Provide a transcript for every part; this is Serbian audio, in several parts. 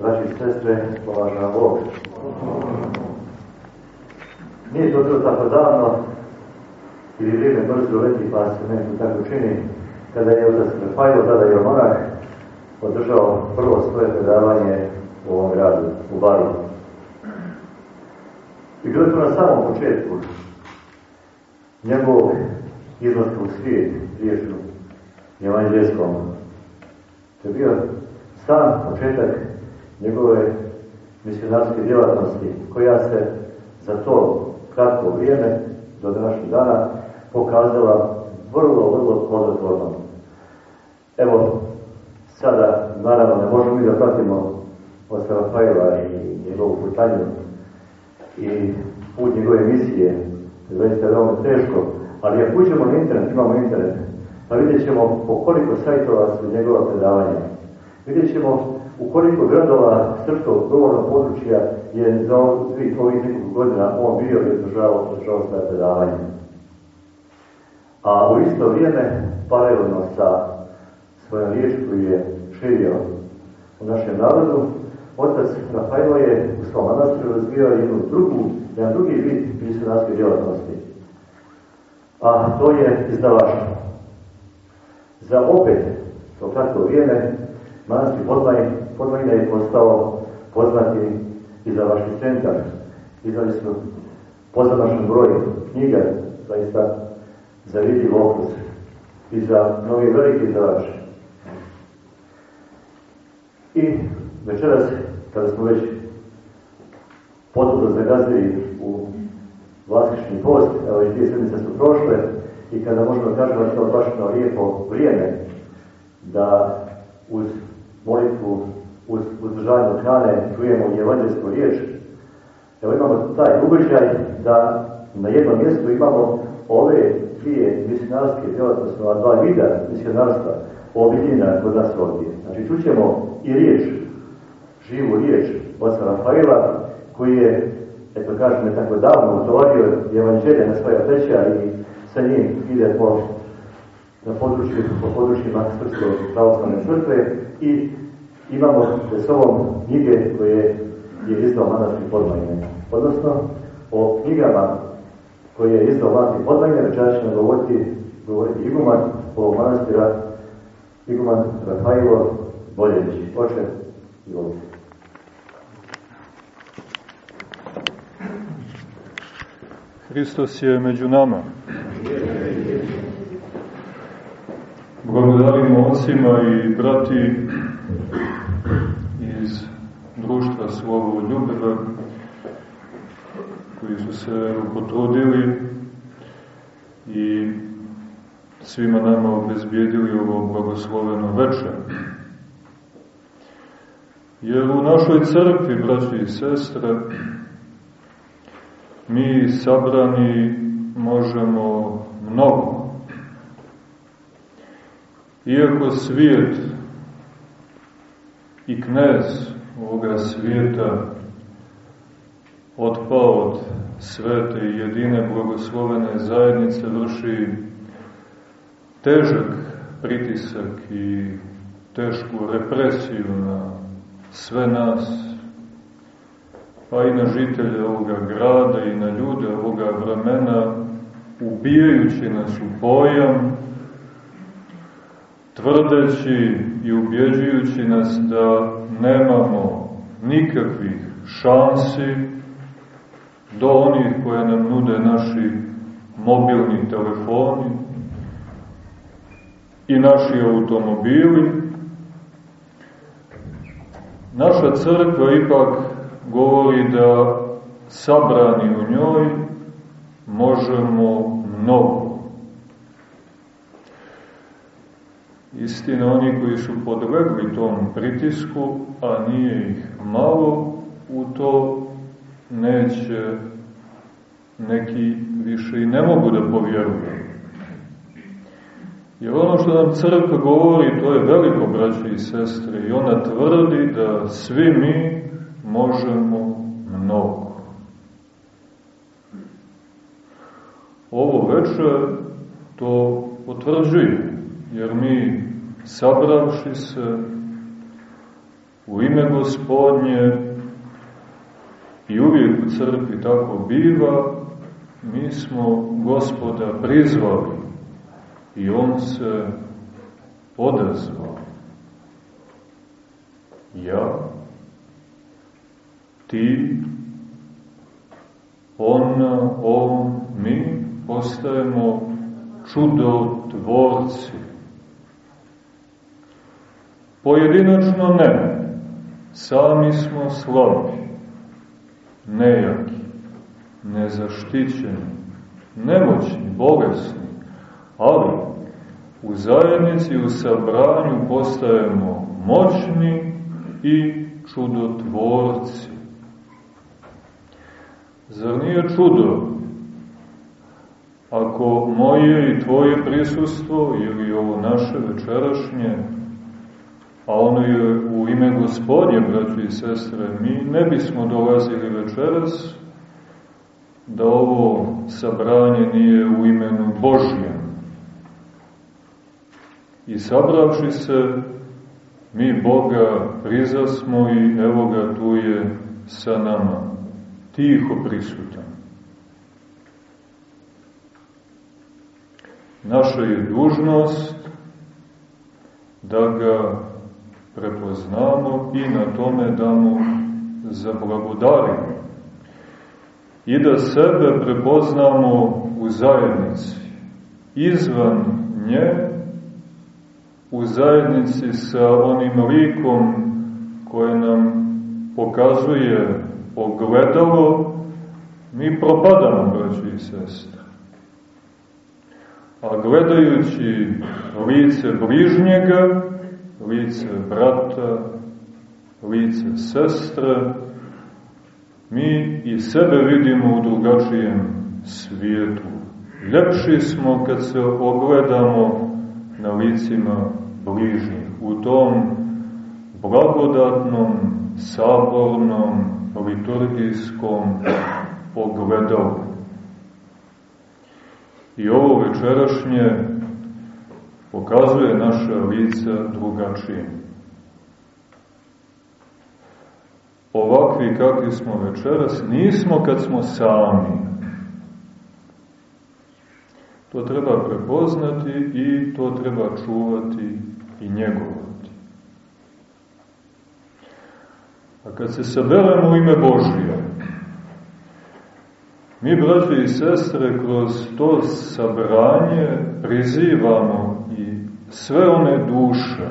braći i sestre, polaža Bog. Nije to bilo tako davno, ili vrijeme brzo leti, pa se meni tako čini, kada je otac Rafael, tada je monah, održao prvo svoje predavanje u ovom gradu, u Baru. I bilo to na samom početku njegovog izlaska u svijet, riječnu evanđelskom. To je bio sam početak njegove misionarske djelatnosti, koja se za to kratko vrijeme, do današnjeg dana, pokazala vrlo, vrlo plodotvorno. Evo, sada, naravno, ne možemo mi da pratimo od Rafaela i njegovu putanju i put njegove misije, zaista veoma teško, ali ako uđemo na internet, imamo internet, pa vidjet ćemo po koliko sajtova su njegova predavanja. Vidjet ćemo u koliko gradova srpskog govornog područja je za ovih, ovih nekoliko godina on bio i održavao, održavao svoje predavanje. A u isto vrijeme, paralelno sa svojom riječu koju je širio u našem narodu, otac Rafaelo je u svom manastiru razvijao jednu drugu, jedan drugi vid misionarske djelatnosti. A to je izdavaštvo. Za opet to kratko vrijeme manastir Podmaj, Podmajna je postao poznati izdavački centar. Izdali su pozamašan broj knjiga, zaista za vidljiv okus i za mnogi veliki izdavače. I večeras, kada smo već potpuno zagazili u vlasični post, evo i dvije sedmice su prošle, i kada možemo da kažemo da je to baš na lijepo vrijeme, da uz molitvu, uz uzdržavanje hrane čujemo evanđelsku riječ, evo imamo taj ugođaj da na jednom mjestu imamo ove dvije misionarske djelatnosti, ova dva vida misionarstva objedinjena kod nas ovdje. Znači, čućemo i riječ, živu riječ oca Rafaela, koji je, eto kažem, tako davno utovario evanđelje na svoja pleća i sa njim ide po, na području, po područjima Srpske pravoslavne crkve i imamo sa sobom knjige koje je izdao manastir Podmajne. Odnosno, o knjigama koje je izdao manastir Podmajne, večera ćemo govoriti, govoriti iguman o manastira iguman Rafajlo Boljević. Oče, izvolite. Hristos je među nama. Blagodari momcima i brati iz društva Slovo Ljubeva koji su se potrudili i svima nama obezbijedili ovo blagosloveno veče. Jer u našoj crkvi, braći i sestre, mi sabrani možemo mnogo. Iako svijet i knez ovoga svijeta otpao od svete i jedine blagoslovene zajednice vrši težak pritisak i tešku represiju na sve nas, pa i na žitelje ovoga grada i na ljude ovoga vremena, ubijajući nas u pojam, tvrdeći i ubjeđujući nas da nemamo nikakvih šansi do onih koje nam nude naši mobilni telefoni i naši automobili, naša crkva ipak govori da sabrani u njoj možemo mnogo. Istina, oni koji su podlegli tom pritisku, a nije ih malo, u to neće neki više i ne mogu da povjeruju. Jer ono što nam crkva govori, to je veliko, braće i sestre, i ona tvrdi da svi mi možemo mnogo. Ovo veče to potvrđuje, jer mi sabravši se u ime gospodnje i uvijek u crkvi tako biva, mi smo gospoda prizvali i on se odazvao. Ja, ti, ona, on, mi postajemo čudotvorci. Pojedinačno ne, sami smo slabi, nejaki, nezaštićeni, nemoćni, bolesni, ali u zajednici, u sabranju postajemo moćni i čudotvorci. Zar nije čudo ako moje i tvoje prisustvo ili ovo naše večerašnje, a ono je u ime gospodje, braći i sestre, mi ne bismo dolazili večeras da ovo sabranje nije u imenu Božjem. I sabravši se, mi Boga prizasmo i evo ga tu je sa nama, tiho prisutan. Naša je dužnost da ga prepoznamo i na tome da mu zablagodarimo i da sebe prepoznamo u zajednici, izvan nje, u zajednici sa onim likom koje nam pokazuje ogledalo, mi propadamo, braći i sestre. A gledajući lice bližnjega, lice brata, lice sestre, mi i sebe vidimo u drugačijem svijetu. Ljepši smo kad se ogledamo na licima bližnjih, u tom blagodatnom, sabornom, liturgijskom ogledalu. I ovo večerašnje pokazuje naše lice drugačije. Ovakvi kakvi smo večeras, nismo kad smo sami. To treba prepoznati i to treba čuvati i njegovati. A kad se saberemo u ime Božije, mi, braći i sestre, kroz to sabranje prizivamo sve one duše,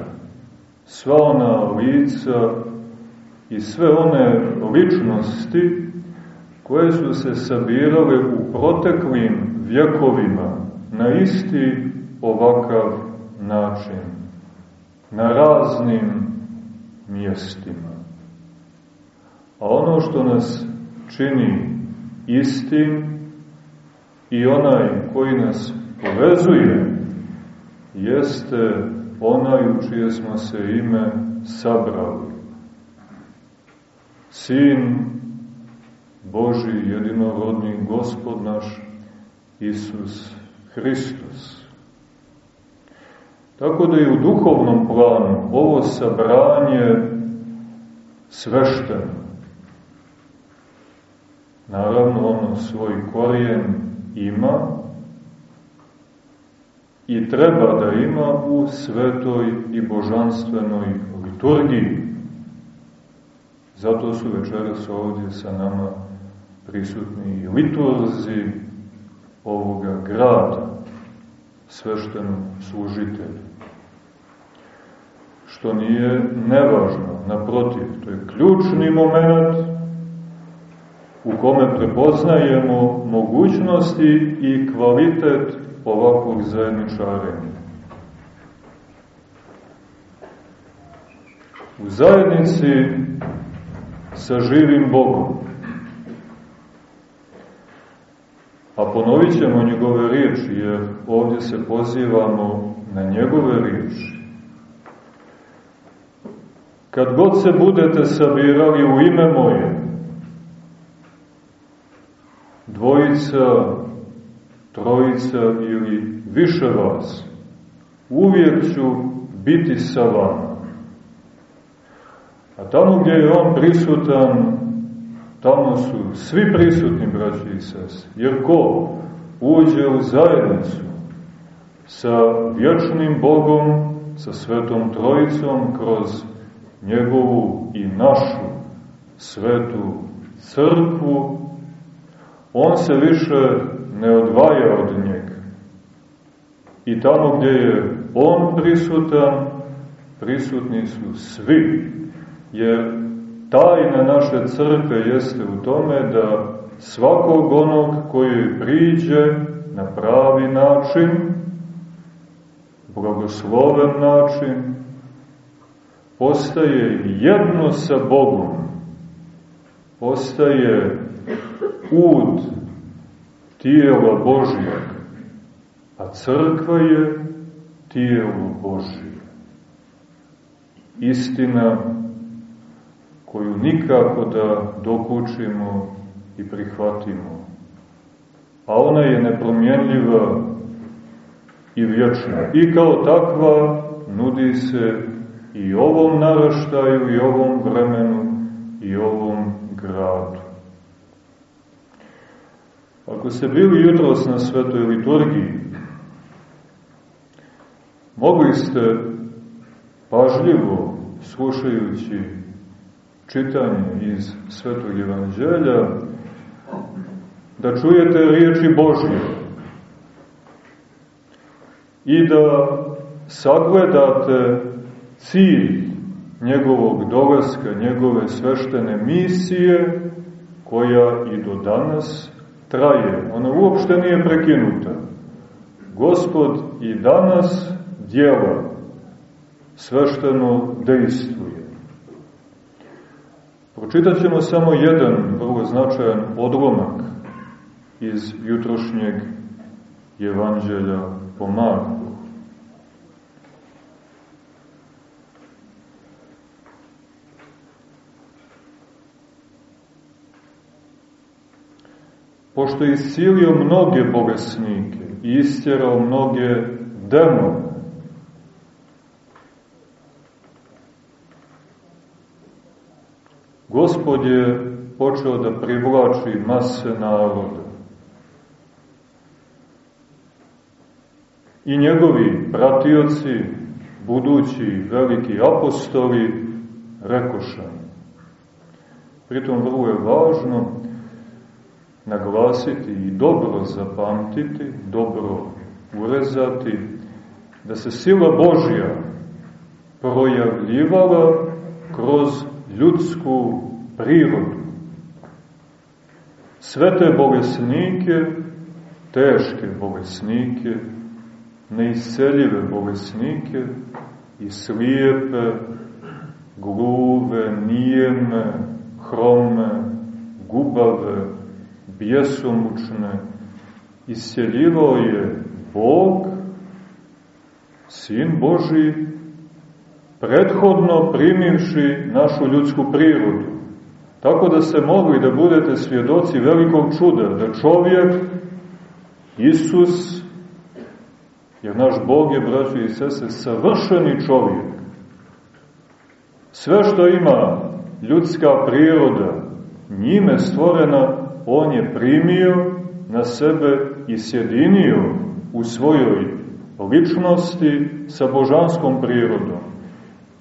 sva ona lica i sve one ličnosti koje su se sabirale u proteklim vjekovima na isti ovakav način, na raznim mjestima. A ono što nas čini istim i onaj koji nas povezuje jeste onaj u čije smo se ime sabrali. Sin Boži, jedinorodni gospod naš, Isus Hristos. Tako da je u duhovnom planu ovo sabranje svešteno. Naravno, ono svoj korijen ima i treba da ima u svetoj i božanstvenoj liturgiji. Zato su večeras ovdje sa nama prisutni i liturzi ovoga grada, sveštenom služitelju. Što nije nevažno, naprotiv, to je ključni moment u kome prepoznajemo mogućnosti i kvalitet ovakvog zajedničarenja. U zajednici sa živim Bogom. A ponovit ćemo njegove riječi, jer ovdje se pozivamo na njegove riječi. Kad god se budete sabirali u ime moje, dvojica, trojica ili više vas, uvijek ću biti sa vama. A tamo gdje je on prisutan, tamo su svi prisutni, braći i sese. Jer ko uđe u zajednicu sa vječnim Bogom, sa Svetom Trojicom, kroz njegovu i našu svetu crkvu, on se više ne odvaja od njega. I tamo gdje je on prisutan, prisutni su svi, jer tajna naše crkve jeste u tome da svakog onog koji priđe na pravi način, blagosloven način, postaje jedno sa Bogom, postaje ud tijela Božijeg, a crkva je tijelo Božije. Istina koju nikako da dokučimo i prihvatimo. A ona je nepromjenljiva i vječna. I kao takva nudi se i ovom naraštaju, i ovom vremenu, i ovom gradu. Ako ste bili jutros na svetoj liturgiji, mogli ste pažljivo, slušajući čitanje iz Svetog Evanđelja, da čujete riječi Božje i da sagledate cilj njegovog dolaska, njegove sveštene misije, koja i do danas traje. Ona uopšte nije prekinuta. Gospod i danas djela svešteno dejstvuje. Pročitat ćemo samo jedan vrlo značajan odlomak iz jutrošnjeg evanđelja po Marku. Pošto je iscilio mnoge bolesnike i istjerao mnoge demone, Gospod je počeo da privlači mase naroda. I njegovi pratioci, budući veliki apostoli, rekošani. Pritom vrlo je važno naglasiti i dobro zapamtiti, dobro urezati, da se sila Božja projavljivala kroz ljudsku prirodu. Sve te bolesnike, teške bolesnike, neisceljive bolesnike i slijepe, gluve, nijeme, hrome, gubave, bjesomučne, isceljivao je Bog, Sin Boži, prethodno primivši našu ljudsku prirodu. Tako da ste mogli da budete svjedoci velikog čuda, da čovjek, Isus, jer naš Bog je, braćo i sese, savršeni čovjek. Sve što ima ljudska priroda, njime stvorena, on je primio na sebe i sjedinio u svojoj ličnosti sa božanskom prirodom.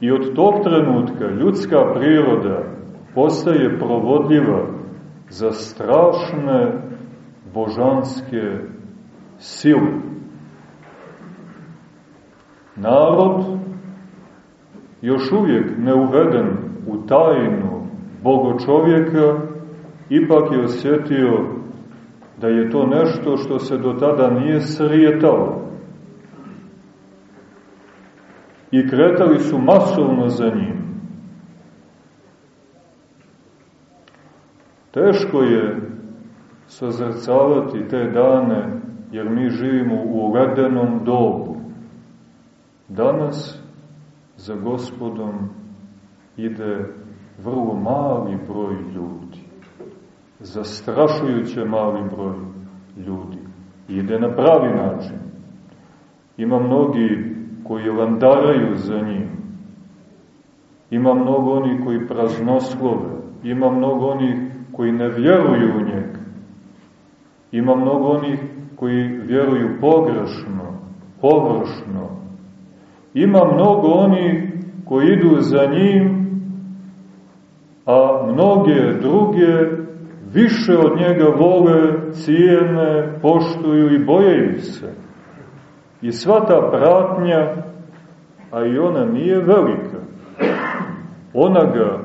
I od tog trenutka ljudska priroda postaje provodljiva za strašne božanske sile. Narod, još uvijek neuveden u tajnu Bogo čovjeka, ipak je osjetio da je to nešto što se do tada nije srijetalo. I kretali su masovno za njim. Teško je sazrcavati te dane, jer mi živimo u ledenom dobu. Danas za gospodom ide vrlo mali broj ljudi. Zastrašujuće mali broj ljudi. Ide na pravi način. Ima mnogi koji landaraju za njim. ima mnogo onih koji praznoslove, ima mnogo onih koji ne vjeruju u njega, ima mnogo onih koji vjeruju pogrešno, površno, ima mnogo onih koji idu za njim, a mnoge druge više od njega vole, cijene, poštuju i bojeju se. I sva ta pratnja, a i ona nije velika, ona ga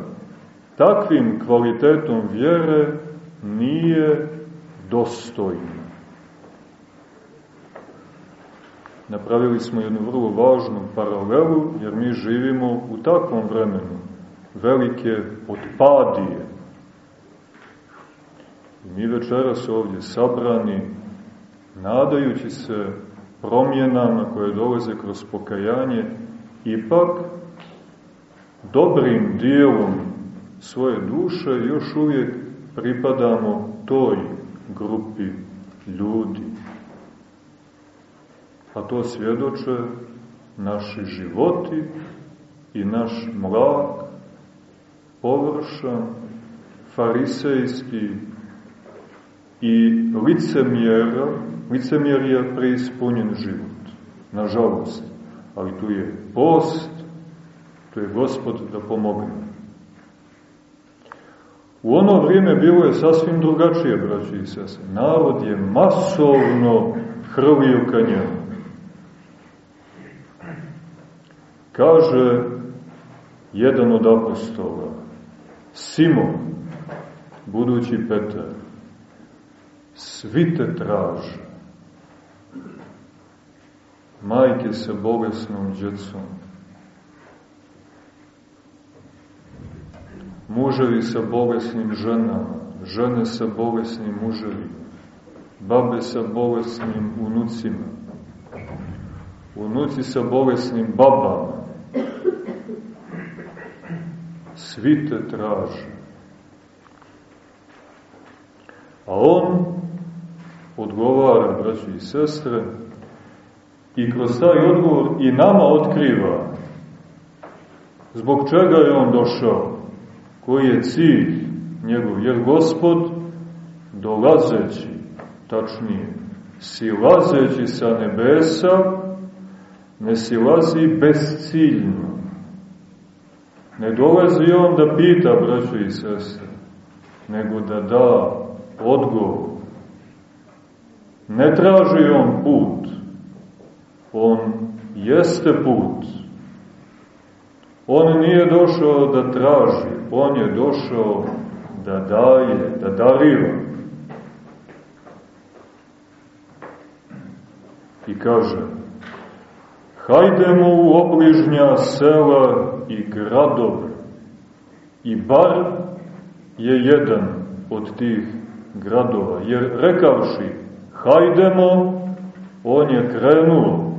takvim kvalitetom vjere nije dostojna. Napravili smo jednu vrlo važnu paralelu, jer mi živimo u takvom vremenu, velike otpadije. I mi večeras ovdje sabrani, nadajući se promjenama koje dolaze kroz pokajanje, ipak dobrim dijelom svoje duše još uvijek pripadamo toj grupi ljudi. A to svjedoče naši životi i naš mlak, površan, farisejski i licemjera, licemjerija preispunjen život. Nažalost, ali tu je post, tu je gospod da pomogne. U ono vrijeme bilo je sasvim drugačije, braći i sese. Narod je masovno hrvio ka njemu. Kaže jedan od apostola, Simon, budući Petar, svi te traže. Majke sa bolesnom djecom, muževi sa bolesnim ženama, žene sa bolesnim muževima, babe sa bolesnim unucima, unuci sa bolesnim babama, svi te traže. A on odgovara, braći i sestre, i kroz taj odgovor i nama otkriva zbog čega je on došao koji je cilj njegov, jer gospod dolazeći, tačnije, silazeći sa nebesa, ne silazi bezciljno. Ne dolazi on da pita, braćo i sestre, nego da da odgovor. Ne traži on put, on jeste put. On nije došao da traži, on je došao da daje, da dariva. I kaže, hajdemo u obližnja sela i gradove, i bar je jedan od tih gradova, jer rekavši, hajdemo, on je krenuo,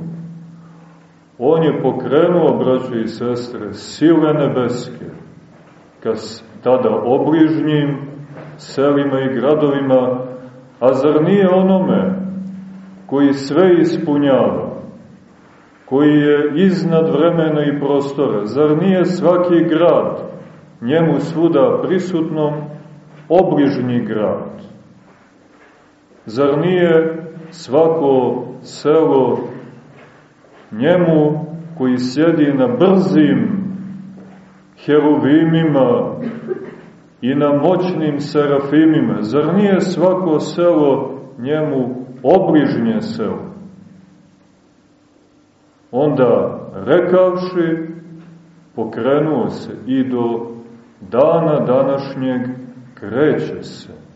on je pokrenuo, braćo i sestre, sile nebeske, ka tada obližnjim selima i gradovima, a zar nije onome koji sve ispunjava, koji je iznad vremena i prostora, zar nije svaki grad njemu svuda prisutnom obližnji grad? Zar nije svako selo njemu koji sjedi na brzim heruvimima i na moćnim serafimima. Zar nije svako selo njemu obližnje selo? Onda, rekavši, pokrenuo se i do dana današnjeg kreće se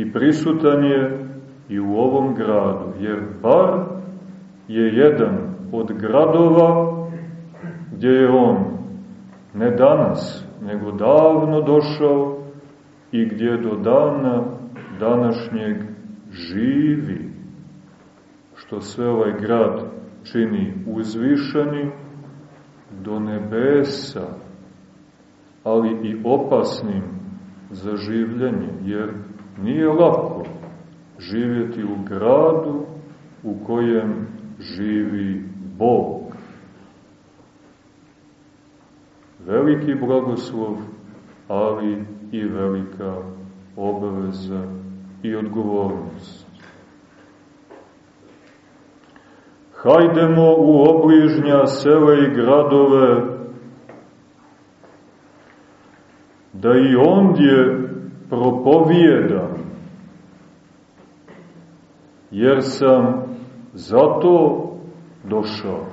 i prisutan je i u ovom gradu, jer bar je jedan od gradova gdje je on ne danas, nego davno došao i gdje do dana današnjeg živi, što sve ovaj grad čini uzvišenim do nebesa, ali i opasnim za življenje, jer nije lako živjeti u gradu u kojem živi Bog. veliki blagoslov, ali i velika obaveza i odgovornost. Hajdemo u obližnja sela i gradove, da i ondje propovijedam, jer sam zato došao.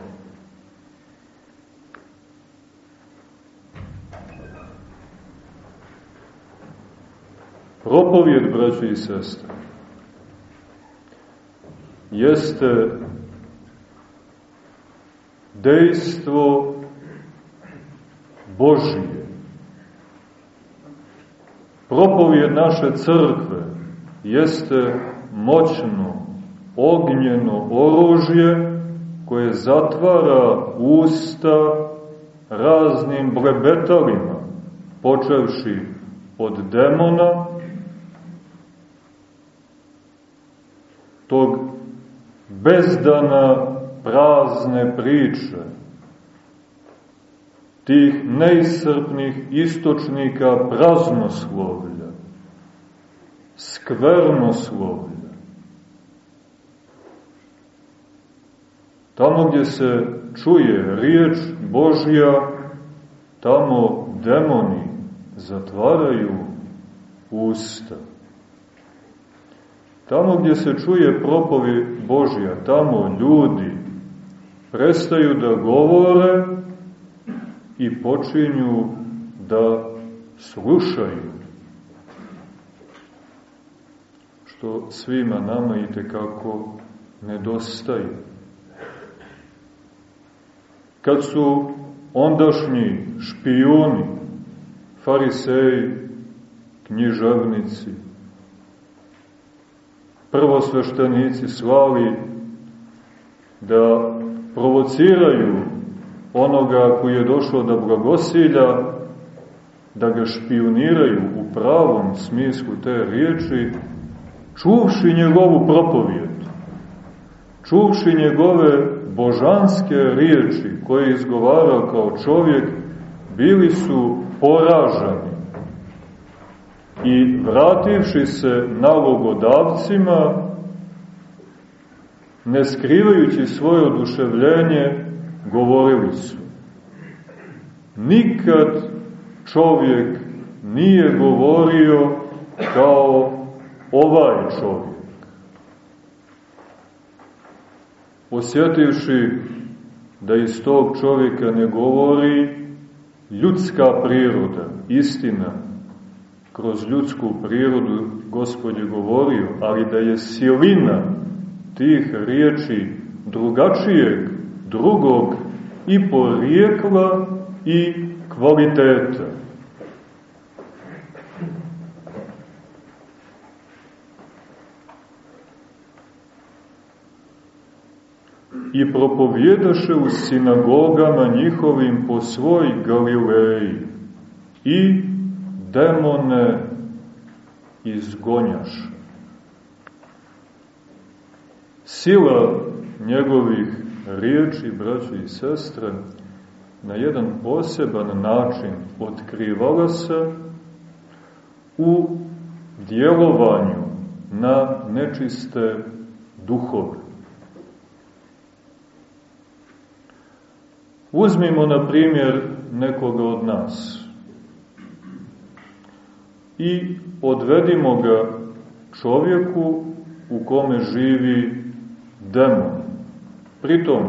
Propovijed, braćo i sestre, jeste dejstvo Božije. Propovijed naše crkve jeste moćno, ognjeno oružje koje zatvara usta raznim blebetalima, počevši od demona, tog bezdana prazne priče, tih neisrpnih istočnika praznoslovlja, skvernoslovlja. Tamo gdje se čuje riječ Božja, tamo demoni zatvaraju usta. Tamo gdje se čuje propovi Božja, tamo ljudi prestaju da govore i počinju da slušaju. Što svima nama i tekako nedostaje. Kad su ondašnji špijuni, fariseji, književnici, prvosveštenici slali da provociraju onoga koji je došao da blagosilja, da ga špioniraju u pravom smislu te riječi, čuvši njegovu propovijed, čuvši njegove božanske riječi koje je izgovarao kao čovjek, bili su poražani. I vrativši se nalogodavcima, ne skrivajući svoje oduševljenje, govorili su. Nikad čovjek nije govorio kao ovaj čovjek. Osjetivši da iz tog čovjeka ne govori ljudska priroda, istina, kroz ljudsku prirodu Gospod je govorio, ali da je silina tih riječi drugačijeg, drugog i porijekla i kvaliteta. I propovjedaše u sinagogama njihovim po svoj Galileji i demone izgonjaše sila njegovih riječi, braći i sestre, na jedan poseban način otkrivala se u djelovanju na nečiste duhove. Uzmimo, na primjer, nekoga od nas i odvedimo ga čovjeku u kome živi demon. Pritom,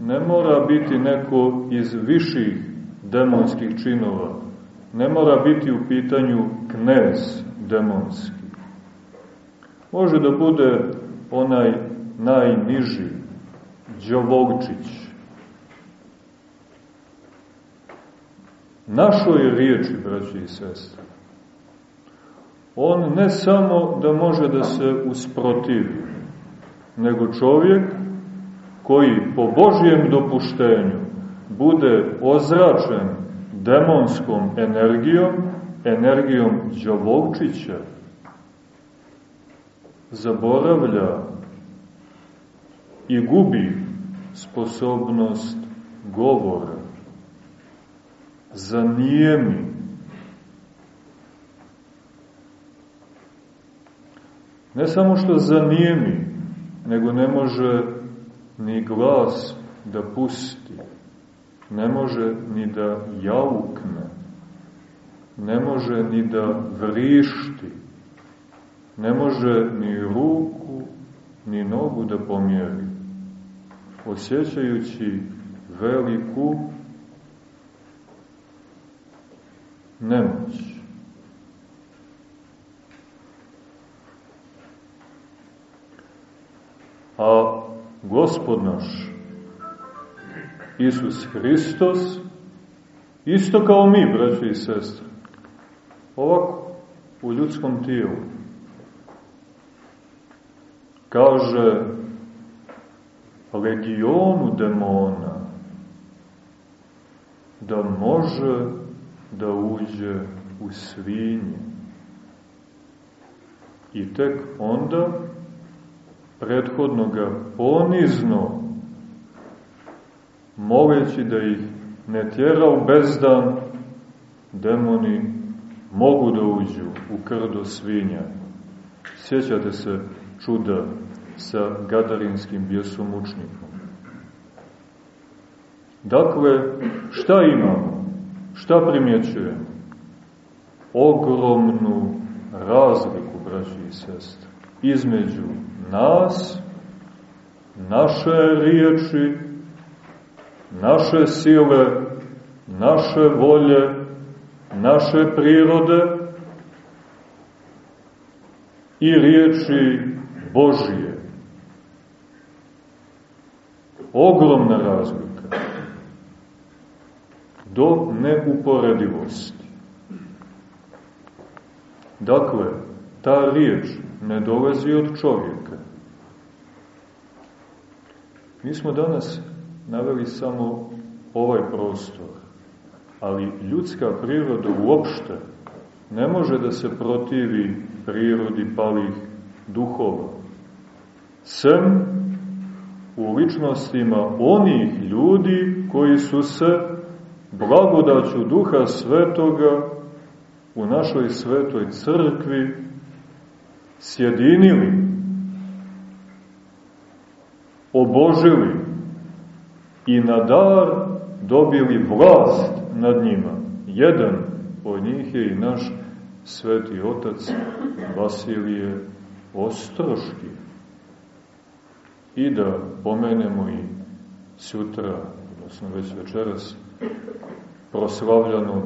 ne mora biti neko iz viših demonskih činova, ne mora biti u pitanju knez demonski. Može da bude onaj najniži, Đovogčić. Našoj riječi, braći i sestre, on ne samo da može da se usprotivi, nego čovjek koji po Božjem dopuštenju bude ozračen demonskom energijom, energijom Đovovčića, zaboravlja i gubi sposobnost govora. zanijemi. Ne samo što zanijemi, nego ne može ni glas da pusti, ne može ni da jaukne, ne može ni da vrišti, ne može ni ruku, ni nogu da pomjeri, osjećajući veliku nemoć. A Gospod naš, Isus Hristos, isto kao mi, braći i sestre, ovako, u ljudskom tijelu, kaže legionu demona da može da uđe u svinje. I tek onda prethodno ga ponizno moleći da ih ne tjera u bezdan, demoni mogu da uđu u krdo svinja. Sjećate se čuda sa gadarinskim bjesomučnikom. Dakle, šta imamo? Šta primjećujemo? Ogromnu razliku, braći i sestre, između nas, naše riječi, naše sile, naše volje, naše prirode i riječi Božije. Ogromna razlika. Do neuporedivosti. Dakle, ta riječ ne dolazi od čovjeka. Mi smo danas naveli samo ovaj prostor, ali ljudska priroda uopšte ne može da se protivi prirodi palih duhova. Sem u ličnostima onih ljudi koji su se blagodaću duha svetoga u našoj svetoj crkvi sjedinili, obožili i na dar dobili vlast nad njima. Jedan od njih je i naš sveti otac Vasilije Ostroški. I da pomenemo i sutra, odnosno već večeras, proslavljanog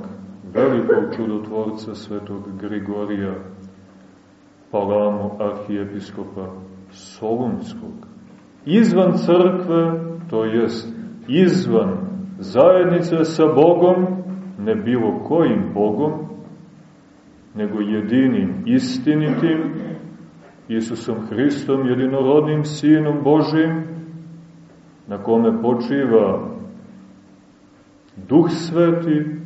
velikog čudotvorca svetog Grigorija Palamo, arhijepiskopa Solunskog. Izvan crkve, to jest izvan zajednice sa Bogom, ne bilo kojim Bogom, nego jedinim, istinitim, Isusom Hristom, jedinorodnim Sinom Božim, na kome počiva Duh Sveti,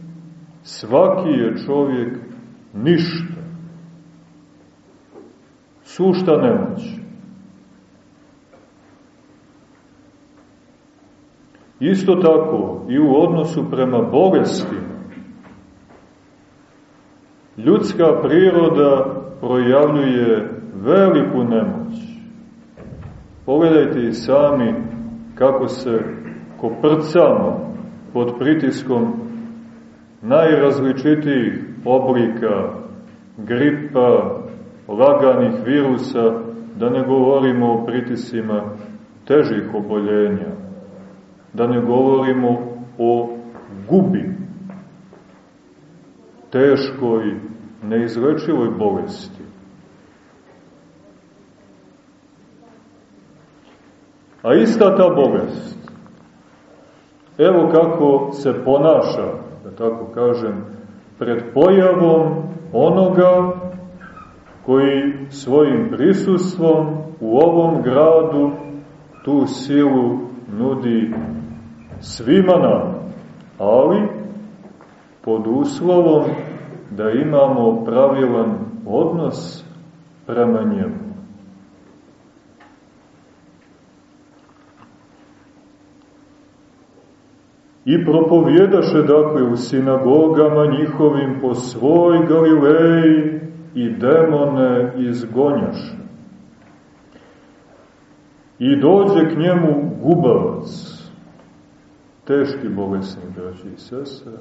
svaki je čovjek ništa. Sušta nemoć. Isto tako i u odnosu prema bolestima. Ljudska priroda projavljuje veliku nemoć. Pogledajte i sami kako se koprcamo pod pritiskom najrazličitijih oblika gripa, laganih virusa, da ne govorimo o pritisima težih oboljenja, da ne govorimo o gubi, teškoj, neizlečivoj bolesti. A ista ta bolest, evo kako se ponaša, da tako kažem, pred pojavom onoga koji svojim prisustvom u ovom gradu tu silu nudi svima nam, ali pod uslovom da imamo pravilan odnos prema njemu. i propovjedaše dakle u sinagogama njihovim po svoj Galileji i demone izgonjaše. I dođe k njemu gubavac, teški bolesni, braći i sestre,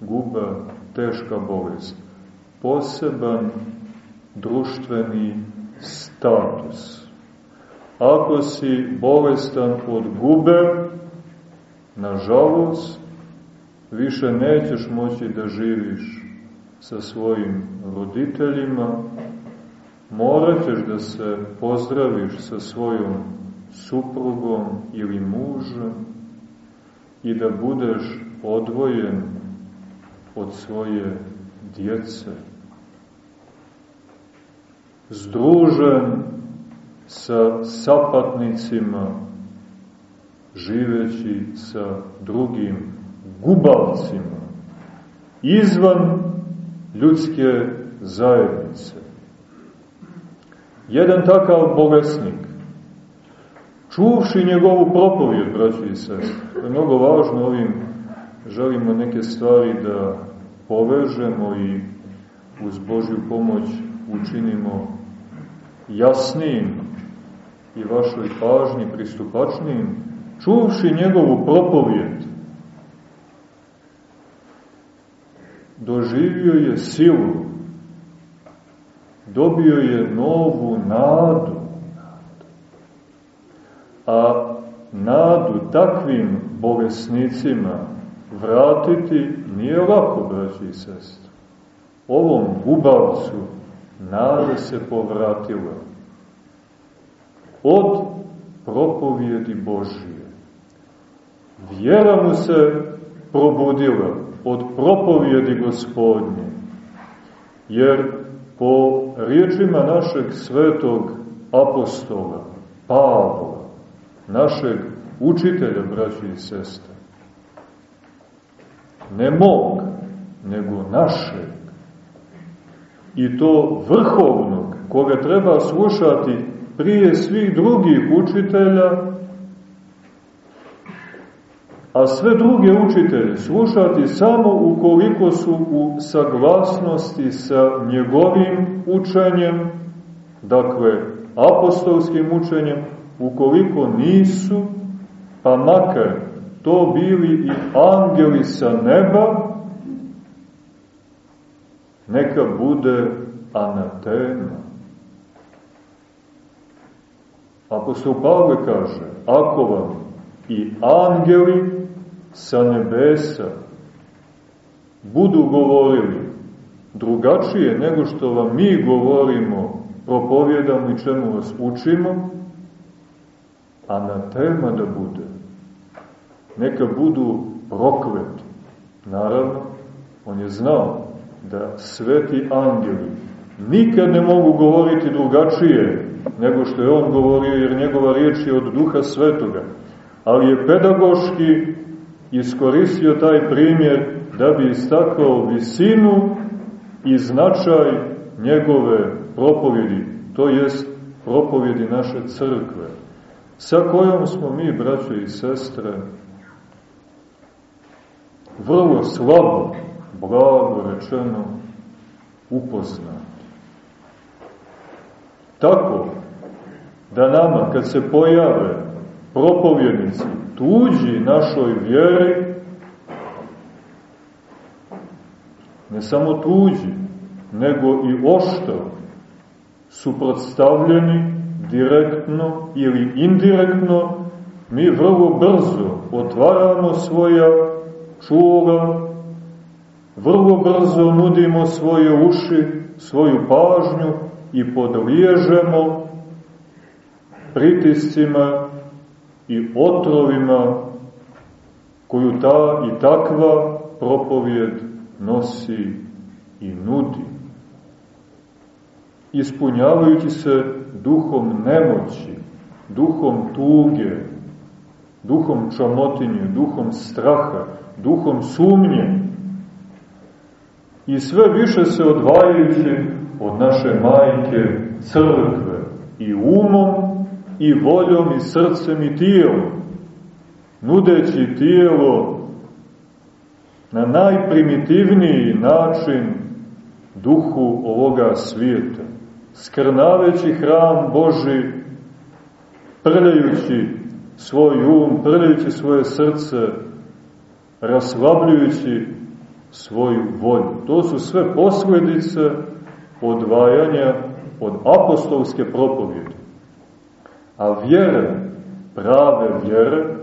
guba, teška bolest, poseban društveni status. Ako si bolestan od gube, nažalost, više nećeš moći da živiš sa svojim roditeljima, morat ćeš da se pozdraviš sa svojom suprugom ili mužem i da budeš odvojen od svoje djece. Združen sa sapatnicima, živeći sa drugim gubavcima, izvan ljudske zajednice. Jedan takav bolesnik, čuvši njegovu propovijed, braći i sestri, je mnogo važno ovim, želimo neke stvari da povežemo i uz Božju pomoć učinimo jasnijim i vašoj pažnji pristupačnijim, čuvši njegovu propovijed, doživio je silu, dobio je novu nadu, a nadu takvim bolesnicima vratiti nije lako, braći i sestri. Ovom gubavcu nada se povratila od propovijedi Božije. Vjera mu se probudila od propovijedi gospodnje, jer po riječima našeg svetog apostola, Pavla, našeg učitelja, braći i sestre, ne mog, nego našeg, i to vrhovnog, koga treba slušati prije svih drugih učitelja, a sve druge učitelje slušati samo ukoliko su u saglasnosti sa njegovim učenjem, dakle apostolskim učenjem, ukoliko nisu, pa makar to bili i angeli sa neba, neka bude anatema. Apostol Pavle kaže, ako vam i angeli sa nebesa budu govorili drugačije nego što vam mi govorimo, propovjedamo i čemu vas učimo, anatema da bude. Neka budu prokleti. Naravno, on je znao da sveti angeli nikad ne mogu govoriti drugačije nego što je on govorio, jer njegova riječ je od duha svetoga. Ali je pedagoški iskoristio taj primjer da bi istakao visinu i značaj njegove propovjedi, to jest propovjedi naše crkve, sa kojom smo mi, braćo i sestre, vrlo slabo, blago rečeno, upoznati. Tako da nama, kad se pojave propovjednici tuđi našoj vjeri, ne samo tuđi, nego i ošto suprotstavljeni direktno ili indirektno, mi vrlo brzo otvaramo svoja čula, vrlo brzo nudimo svoje uši, svoju pažnju i podliježemo pritiscima i otrovima koju ta i takva propovjed nosi i nudi. Ispunjavajući se duhom nemoći, duhom tuge, duhom čamotinje, duhom straha, duhom sumnje. I sve više se odvajajući od naše majke crkve i umom i voljom i srcem i tijelom, nudeći tijelo na najprimitivniji način duhu ovoga svijeta, skrnaveći hram Boži, prljajući svoj um, prljajući svoje srce, raslabljujući svoju volju. To su sve posledice odvajanja od apostolske propovjede. A vjere, prave vjere,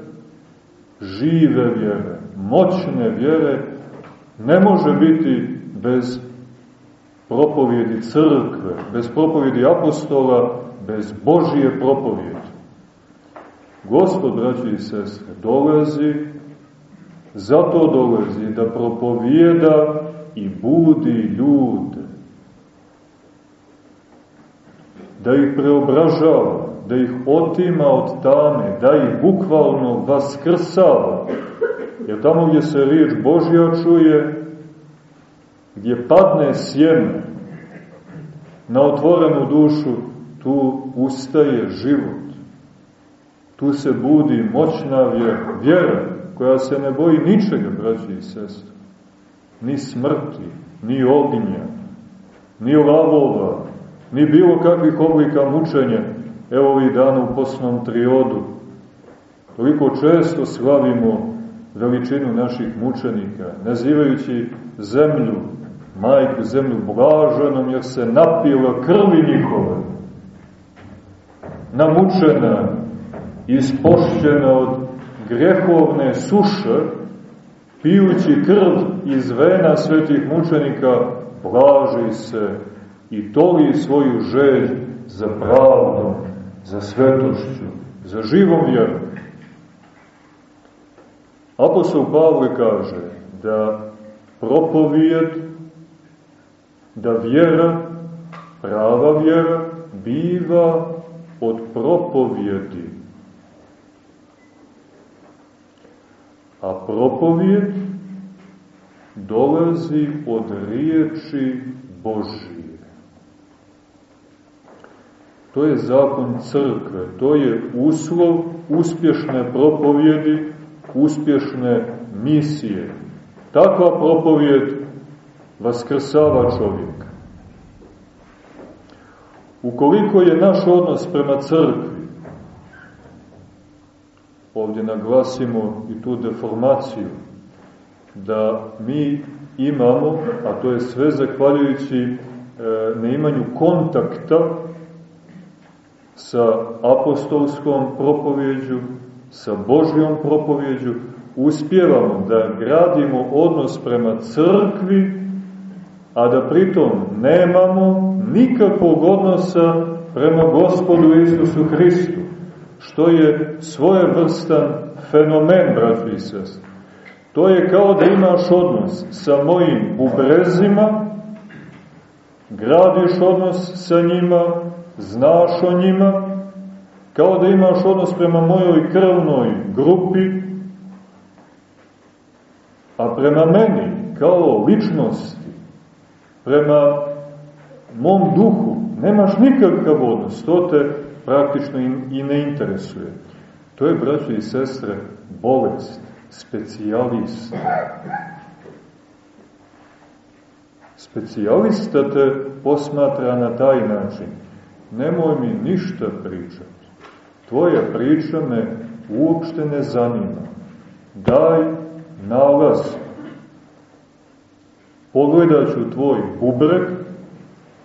žive vjere, moćne vjere, ne može biti bez propovjedi crkve, bez propovjedi apostola, bez Božije propovjede. Gospod, braći i sestre, dolazi, zato dolazi da propovijeda i budi ljude. Da ih preobražava, da ih otima od tame, da ih bukvalno vaskrsava. Jer tamo gdje se riječ Božja čuje, gdje padne sjeme na otvorenu dušu, tu ustaje život. Tu se budi moćna vjera, vjera koja se ne boji ničega, braći i sestre. Ni smrti, ni ognja, ni lavova, ni bilo kakvih oblika mučenja. Evo ovih dana u posnom triodu. Toliko često slavimo veličinu naših mučenika, nazivajući zemlju, majku zemlju blaženom, jer se napila krvi njihove, namučena, ispošćena od grehovne suše, pijući krv iz vena svetih mučenika, blaži se i toli svoju želj za pravdom, za svetošću, za živom vjerom. Apostol Pavle kaže da propovijed, da vjera, prava vjera, biva od propovjedi. A propovijed dolazi od riječi Božije. To je zakon crkve, to je uslov uspješne propovjedi, uspješne misije. Takva propovjed vaskrsava čovjeka. Ukoliko je naš odnos prema crkvi, ovdje naglasimo i tu deformaciju, da mi imamo, a to je sve zahvaljujući e, neimanju kontakta sa apostolskom propovjeđu, sa Božjom propovjeđu, uspjevamo da gradimo odnos prema crkvi, a da pritom nemamo nikakvog odnosa prema gospodu Isusu Hristu, što je svoje vrstan fenomen, braći i sestri. To je kao da imaš odnos sa mojim ubrezima, gradiš odnos sa njima, znaš o njima, kao da imaš odnos prema mojoj krvnoj grupi, a prema meni, kao ličnosti, prema mom duhu, nemaš nikakav odnos, to te praktično i ne interesuje. To je, braćo i sestre, bolest, specijalista. Specijalista te posmatra na taj način. Nemoj mi ništa pričati. Tvoja priča me uopšte ne zanima. Daj nalaz. Pogledat ću tvoj bubrek,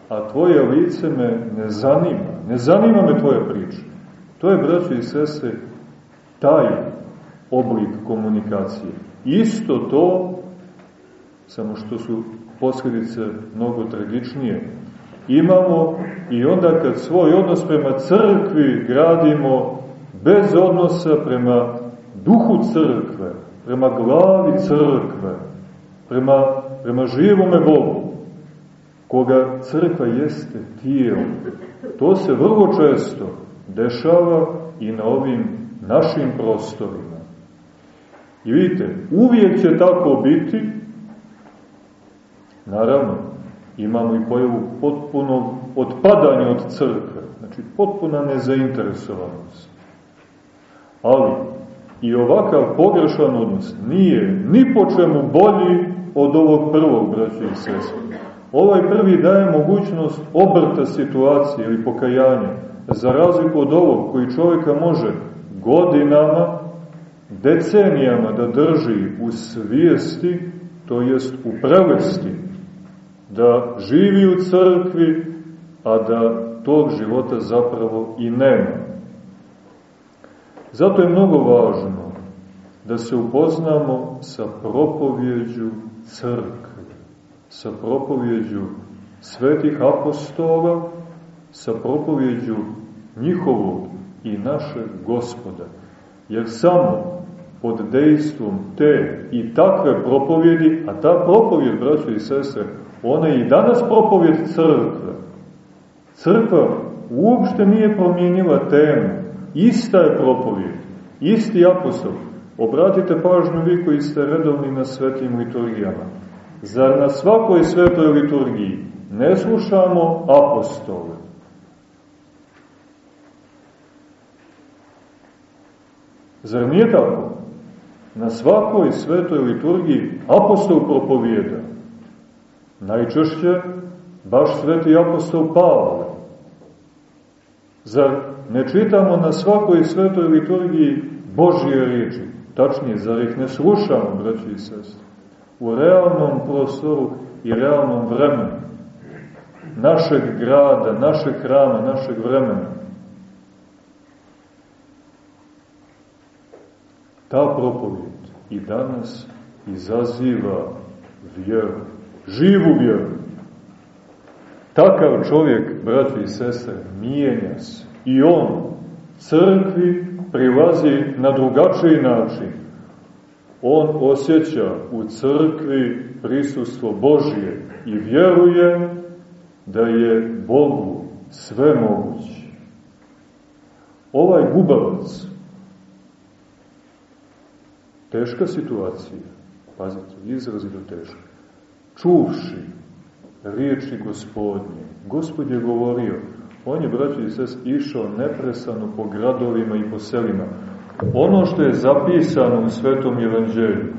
a tvoje lice me ne zanima. Ne zanima me tvoja priča. To je, braćo i sese, taj oblik komunikacije. Isto to, samo što su posljedice mnogo tragičnije, imamo i onda kad svoj odnos prema crkvi gradimo bez odnosa prema duhu crkve, prema glavi crkve, prema, prema živome Bogu, koga crkva jeste tijelo. To se vrlo često dešava i na ovim našim prostorima. I vidite, uvijek će tako biti, naravno, imamo i pojavu potpunog otpadanja od crkve, znači potpuna nezainteresovanost. Ali, I ovakav pogrešan odnos nije ni po čemu bolji od ovog prvog, braća i sestre. Ovaj prvi daje mogućnost obrta situacije ili pokajanja, za razliku od ovog koji čovjeka može godinama, decenijama da drži u svijesti, to jest u prelesti, da živi u crkvi, a da tog života zapravo i nema. Zato je mnogo važno da se upoznamo sa propovjeđu crkve, sa propovjeđu svetih apostola, sa propovjeđu njihovog i našeg gospoda. Jer samo pod dejstvom te i takve propovjedi, a ta propovjed, braćo i sestre, ona je i danas propovjed crkve. Crkva uopšte nije promijenila temu. Ista je propovjed, isti apostol. Obratite pažnju vi koji ste redovni na svetim liturgijama. Zar na svakoj svetoj liturgiji ne slušamo apostole? Zar nije tako? Na svakoj svetoj liturgiji apostol propovijeda. Najčešće baš sveti apostol Pavle. Zar ne čitamo na svakoj svetoj liturgiji Božje riječi? Tačnije, zar ih ne slušamo, braći i sestri? U realnom prostoru i realnom vremenu našeg grada, našeg hrama, našeg vremena. Ta propovijed i danas izaziva vjeru, živu vjeru. Takav čovjek, braći i sestre, mijenja se. I on crkvi prilazi na drugačiji način. On osjeća u crkvi prisustvo Božije i vjeruje da je Bogu sve moguće. Ovaj gubavac, teška situacija, pazite, izrazito teška, čuvši riječi gospodnje, gospod je govorio, on je, braći i sest, išao nepresano po gradovima i po selima. Ono što je zapisano u Svetom Evanđelju,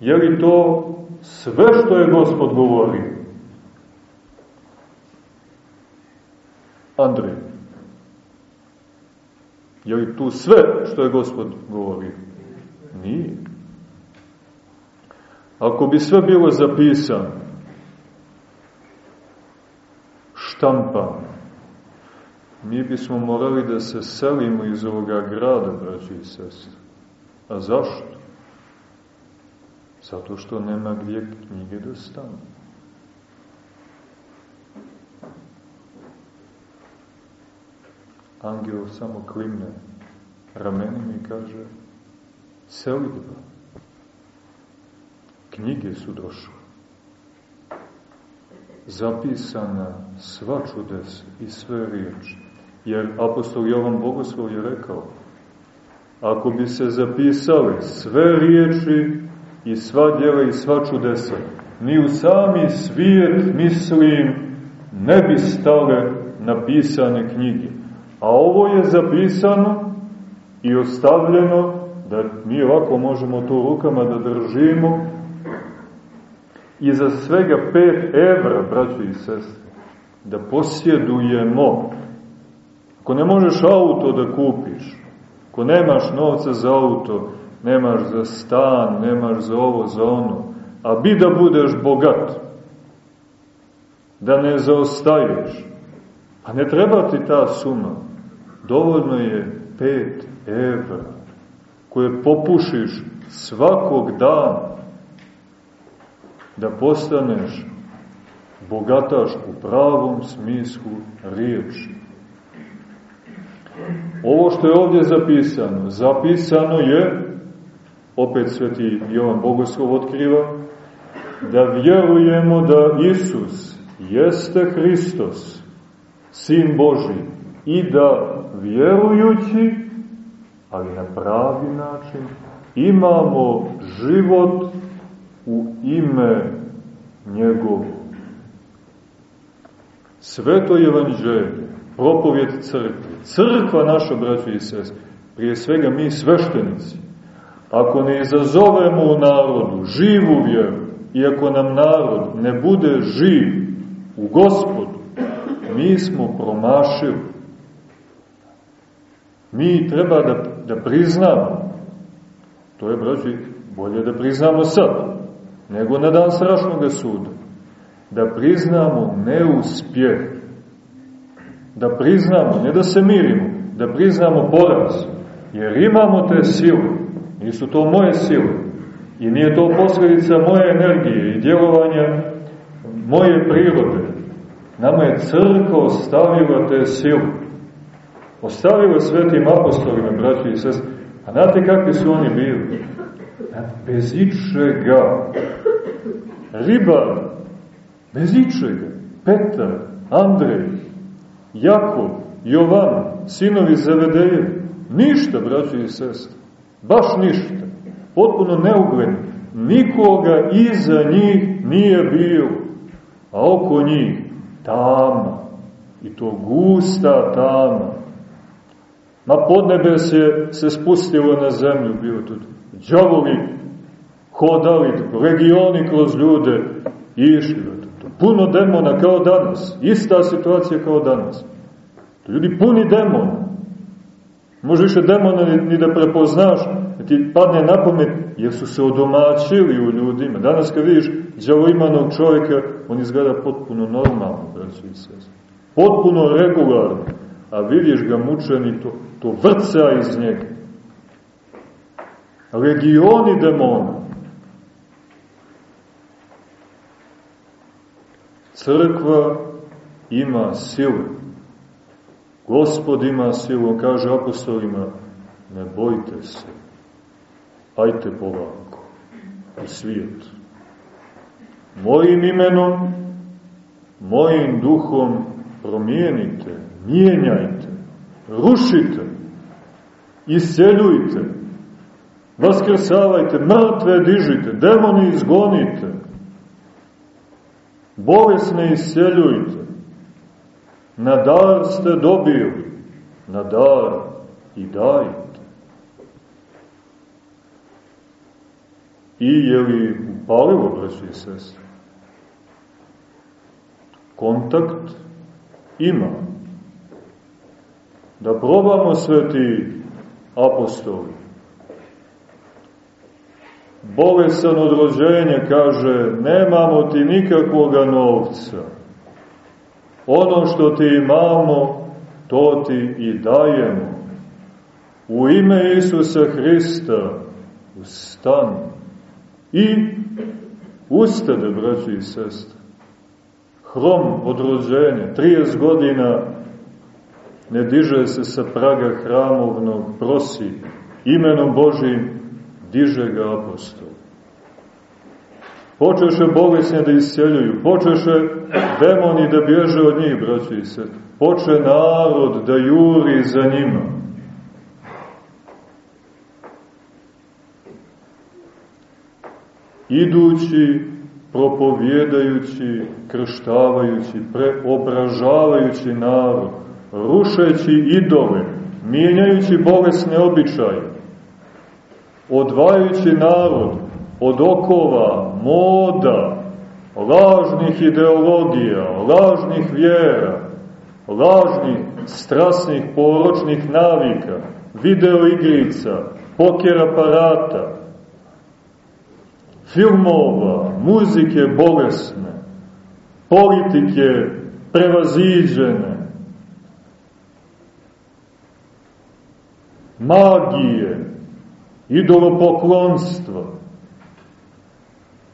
je li to sve što je gospod govorio? Andrej, je li tu sve što je gospod govorio? Nije. Ako bi sve bilo zapisano, štampano, mi bismo morali da se selimo iz ovoga grada, braći i sestri. A zašto? Zato što nema gdje knjige da stane. Angel samo klimne ramenima i kaže selidba. Knjige su došle. Zapisana sva čudesa i sve riječi. Jer apostol Jovan Bogoslov je rekao, ako bi se zapisali sve riječi i sva djela i sva čudesa, ni u sami svijet, mislim, ne bi stale napisane knjige. A ovo je zapisano i ostavljeno da mi ovako možemo to rukama da držimo i za svega pet evra, braći i sestre, da posjedujemo. Ako ne možeš auto da kupiš, ako nemaš novca za auto, nemaš za stan, nemaš za ovo, za ono, a bi da budeš bogat, da ne zaostaješ, a ne treba ti ta suma, dovoljno je pet evra koje popušiš svakog dana da postaneš bogataš u pravom smislu riječi. Ovo što je ovdje zapisano, zapisano je, opet sveti Jovan Bogoslov otkriva, da vjerujemo da Isus jeste Hristos, Sin Boži, i da vjerujući, ali na pravi način, imamo život u ime njegovo. Sveto evanđelje, propovjed crkve, crkva naša, braća i sest, prije svega mi sveštenici, ako ne izazovemo u narodu živu vjeru, i ako nam narod ne bude živ u gospodu, mi smo promašili. Mi treba da, da priznamo, to je, braći, bolje da priznamo sad, nego na dan strašnog suda, da priznamo neuspjeh, da priznamo, ne da se mirimo, da priznamo poraz, jer imamo te sile, nisu to moje sile, i nije to posljedica moje energije i djelovanja moje prirode. Nama je crkva ostavila te sile. Ostavila svetim apostolima, braći i sest. A znate kakvi su oni bili? Bez ičega. Ribar, bez ičega. Petar, Andrej, Jakov, Jovan, sinovi Zevedejevi. Ništa, braći i sest. Baš ništa. Potpuno neugledni. Nikoga iza njih nije bilo. A oko njih tama. I to gusta tama. Na podnebes je se spustilo na zemlju, bilo tu džavoli hodali, regioni kroz ljude išli. Puno demona kao danas. Ista situacija kao danas. Ljudi puni demona. Može više demona ni, ni da prepoznaš, da ti padne na pamet, jer su se odomaćili u ljudima. Danas kad vidiš djavoimanog čovjeka, on izgleda potpuno normalno, braći i sest. Potpuno regularno. A vidiš ga mučeni, to, to vrca iz njega. Legioni demona. Crkva ima silu. Gospod ima silu, kaže apostolima, ne bojte se, ajte polako u svijet. Mojim imenom, mojim duhom promijenite, mijenjajte, rušite, isceljujte, vaskrsavajte, mrtve dižite, demoni izgonite, bolesne isceljujte, na dar ste dobili, na dar i dajte. I je li upalivo, braći i sestri? Kontakt ima. Da probamo sveti apostoli. Bolesan od rođenja kaže, nemamo ti nikakvoga novca. Ono što ti imamo, to ti i dajemo. U ime Isusa Hrista ustani. I ustade, braći i sestre. Hrom od rođenja, 30 godina ne diže se sa praga hramovnog, prosi, imenom Božim diže ga apostol. Počeše bolesnje da isceljuju, počeše demoni da bježe od njih, braći i sestre. Poče narod da juri za njima. idući, propovjedajući, krštavajući, preobražavajući narod, rušeći idole, mijenjajući bolesne običaje, odvajajući narod od okova, moda, lažnih ideologija, lažnih vjera, lažnih strasnih poročnih navika, videoigrica, poker aparata, filmova, muzike bolesne, politike prevaziđene, magije, idolopoklonstva.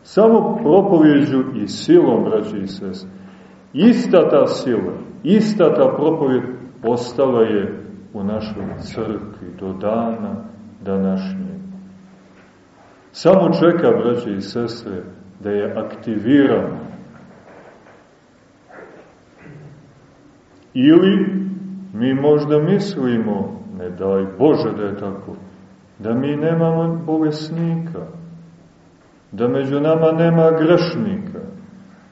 Samo propovjeđu i silom, braći i sest. Ista ta sila, ista ta propovjed ostala je u našoj crkvi do dana današnje. Samo čeka, braće i sestre, da je aktiviramo. Ili mi možda mislimo, ne daj Bože da je tako, da mi nemamo bolesnika, da među nama nema grešnika,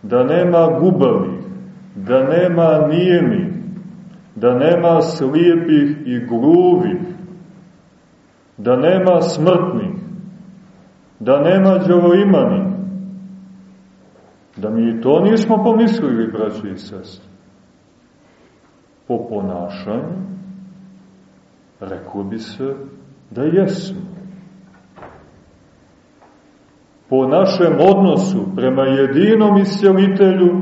da nema gubavih, da nema nijemih, da nema slijepih i gluvih, da nema smrtnih, da nema djavoimani, da mi to nismo pomislili, braći i sestri. Po ponašanju, reklo bi se da jesmo. Po našem odnosu prema jedinom iscelitelju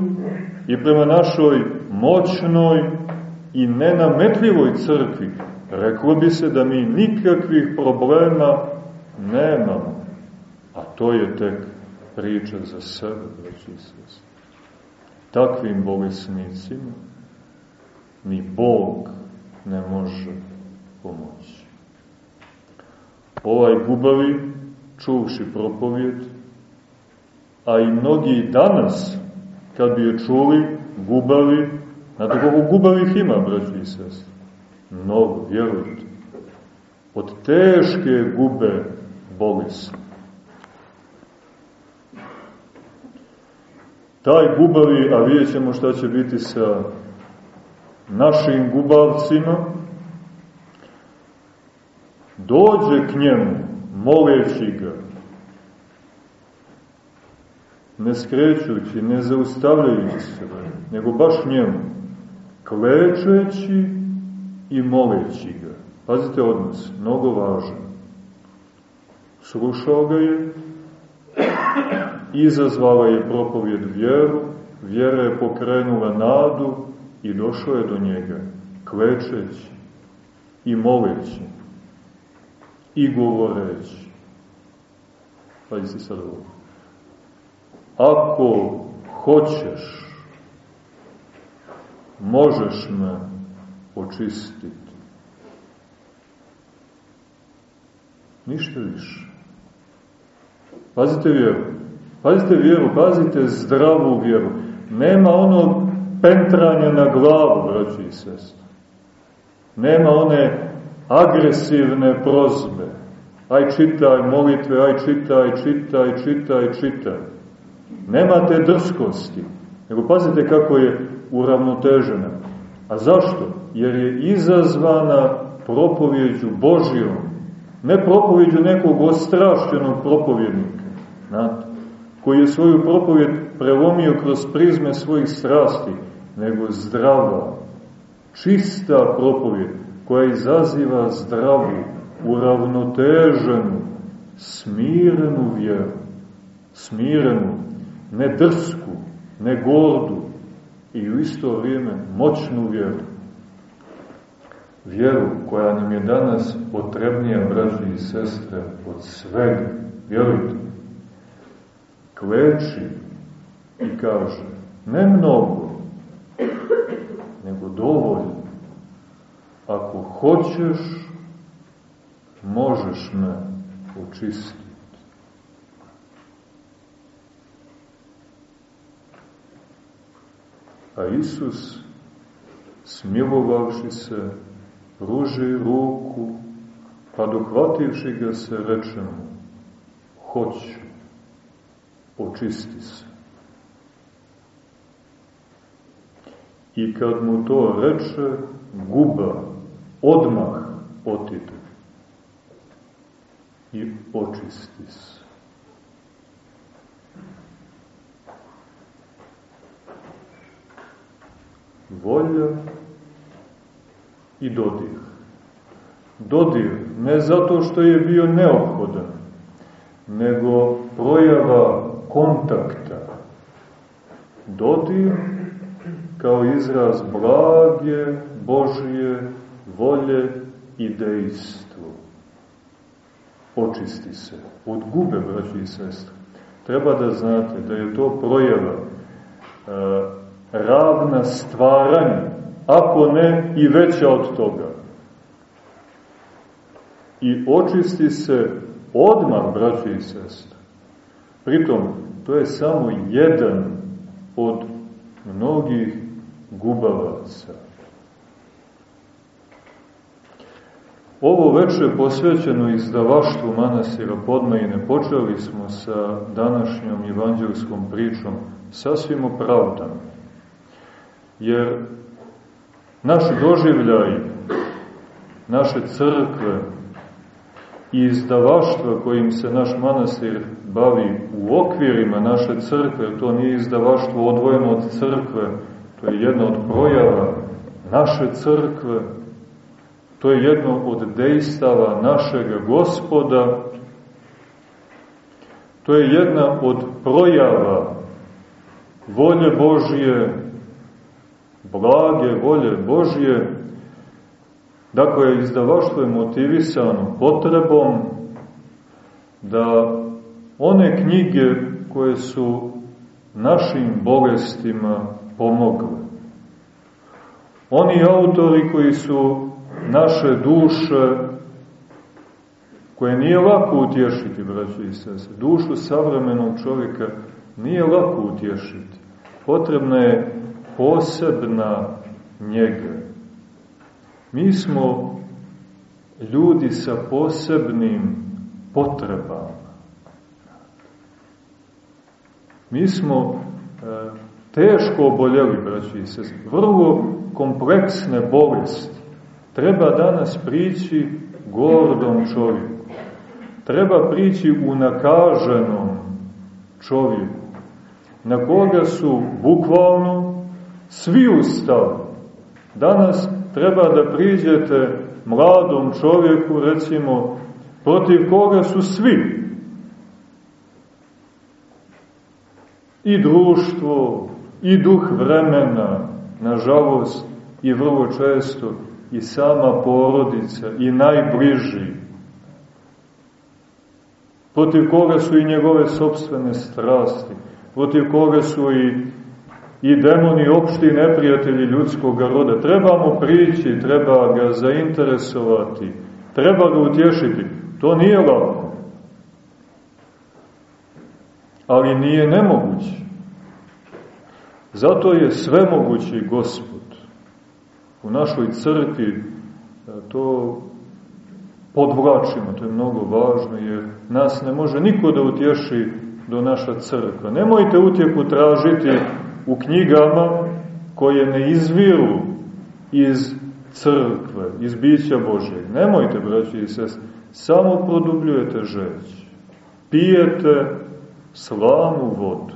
i prema našoj moćnoj i nenametljivoj crkvi, reklo bi se da mi nikakvih problema nemamo. A to je tek priča za sebe, braći i sest. Takvim bolesnicima ni Bog ne može pomoći. Ovaj gubavi, čuvši propovjed, a i mnogi danas, kad bi je čuli, gubavi, znate koliko gubavih ima, braći i sest? Mnogo, vjerujte. Od teške gube bolesni. Taj gubavi, a vidjet ćemo šta će biti sa našim gubavcima, dođe k njemu, moleći ga, ne skrećući, ne zaustavljajući se, nego baš njemu, klečeći i moleći ga. Pazite odnos, mnogo važan. Slušao ga je, izazvala je propovjed vjeru, vjera je pokrenula nadu i došao je do njega, klečeći i moleći i govoreći. Pazi sad ovo. Ako hoćeš, možeš me očistiti. Ništa više. Pazite vjeru. Pazite vjeru, pazite zdravu vjeru. Nema onog pentranja na glavu, braći i sestri. Nema one agresivne prozbe. Aj čitaj molitve, aj čitaj, čitaj, čitaj, čitaj. Nema te drskosti. Nego pazite kako je uravnotežena. A zašto? Jer je izazvana propovjeđu Božijom. Ne propovjeđu nekog ostrašćenog propovjednika. Znate? koji je svoju propovjed prelomio kroz prizme svojih strasti, nego zdrava, čista propovjed koja izaziva zdravu, uravnoteženu, smirenu vjeru, smirenu, ne drsku, ne gordu i u isto vrijeme moćnu vjeru. Vjeru koja nam je danas potrebnija, braži i sestre, od svega. Vjerujte, kleči i kaže, ne mnogo, nego dovoljno. Ako hoćeš, možeš me očistiti. A Isus, smilovavši se, pruži ruku, pa dohvativši ga se, reče mu, hoću očisti se. I kad mu to reče, guba odmah otide i očisti se. Volja i dodir. Dodir ne zato što je bio neophodan, nego projava kontakta. Dodir kao izraz blage Božje volje i dejstvo. Očisti se. Od gube, braći i sestre. Treba da znate da je to projava e, ravna stvaranja, ako ne i veća od toga. I očisti se odmah, braći i sestre. Pritom, to je samo jedan od mnogih gubavaca. Ovo veče posvećeno izdavaštvu manasira Podmajine počeli smo sa današnjom evanđelskom pričom sasvim opravdano. Jer naš doživljaj, naše crkve, i izdavaštva kojim se naš manastir bavi u okvirima naše crkve, to nije izdavaštvo odvojeno od crkve, to je jedna od projava naše crkve, to je jedno od dejstava našega gospoda, to je jedna od projava volje Božije, blage volje Božije, dakle, izdavaštvo je motivisano potrebom da one knjige koje su našim bolestima pomogle, oni autori koji su naše duše, koje nije lako utješiti, braći i sese, dušu savremenog čovjeka nije lako utješiti. Potrebna je posebna njega. Mi smo ljudi sa posebnim potrebama. Mi smo e, teško oboljeli, braći i sestri, vrlo kompleksne bolesti. Treba danas prići gordom čovjeku. Treba prići unakaženom čovjeku, na koga su bukvalno svi ustali. Danas treba da priđete mladom čovjeku, recimo, protiv koga su svi. I društvo, i duh vremena, nažalost, i vrlo često, i sama porodica, i najbliži. Protiv koga su i njegove sobstvene strasti, protiv koga su i i demoni opšti neprijatelji ljudskog roda. Trebamo prići, treba ga zainteresovati, treba ga utješiti. To nije lako. Ali nije nemoguće. Zato je svemogući gospod. U našoj crkvi e, to podvlačimo, to je mnogo važno, jer nas ne može niko da utješi do naša crkva. Nemojte utjeku tražiti u knjigama koje ne izviru iz crkve, iz bića Božeg. Nemojte, braći i sest, samo produbljujete žeć. Pijete slanu vodu.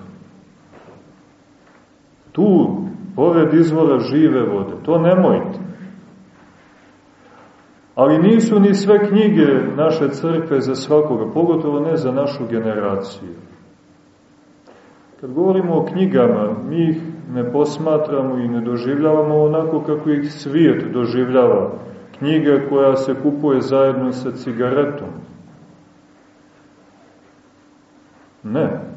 Tu, pored izvora žive vode, to nemojte. Ali nisu ni sve knjige naše crkve za svakoga, pogotovo ne za našu generaciju. Kad govorimo o knjigama, mi ih ne posmatramo i ne doživljavamo onako kako ih svijet doživljava. Knjiga koja se kupuje zajedno sa cigaretom. Ne.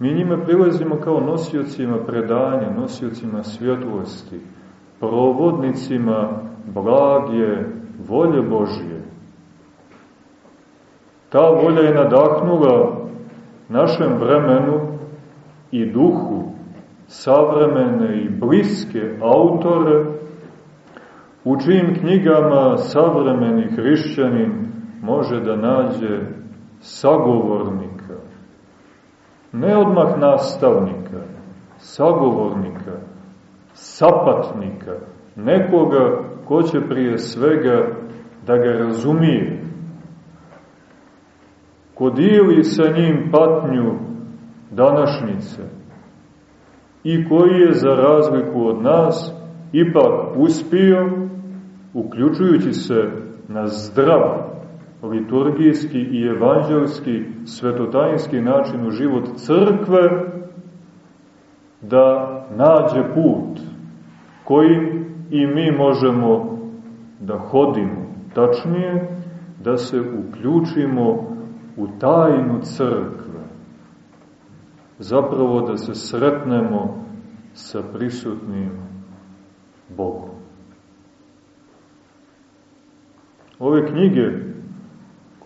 Mi njima prilazimo kao nosiocima predanja, nosiocima svjetlosti, provodnicima blagije volje Božije. Ta volja je nadahnula našem vremenu i duhu savremene i bliske autore, u čijim knjigama savremeni hrišćanin može da nađe sagovornika. Ne odmah nastavnika, sagovornika, sapatnika, nekoga ko će prije svega da ga razumije, ko dijeli sa njim patnju današnjice i koji je za razliku od nas ipak uspio, uključujući se na zdrav liturgijski i evanđelski svetotajinski način u život crkve, da nađe put kojim i mi možemo da hodimo, tačnije da se uključimo u tajnu crkve zapravo da se sretnemo sa prisutnim Bogom. Ove knjige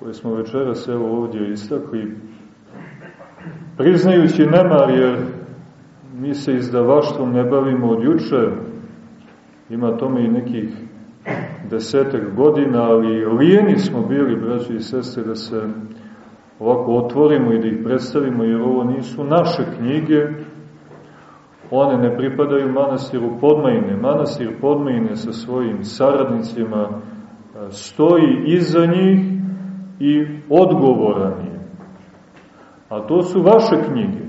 koje smo večeras evo ovdje istakli, priznajući nemar, jer mi se izdavaštvom ne bavimo od juče, ima tome i nekih desetak godina, ali lijeni smo bili, braći i sestre, da se ovako otvorimo i da ih predstavimo, jer ovo nisu naše knjige, one ne pripadaju manastiru Podmajine. Manastir Podmajine sa svojim saradnicima stoji iza njih i odgovoran je. A to su vaše knjige.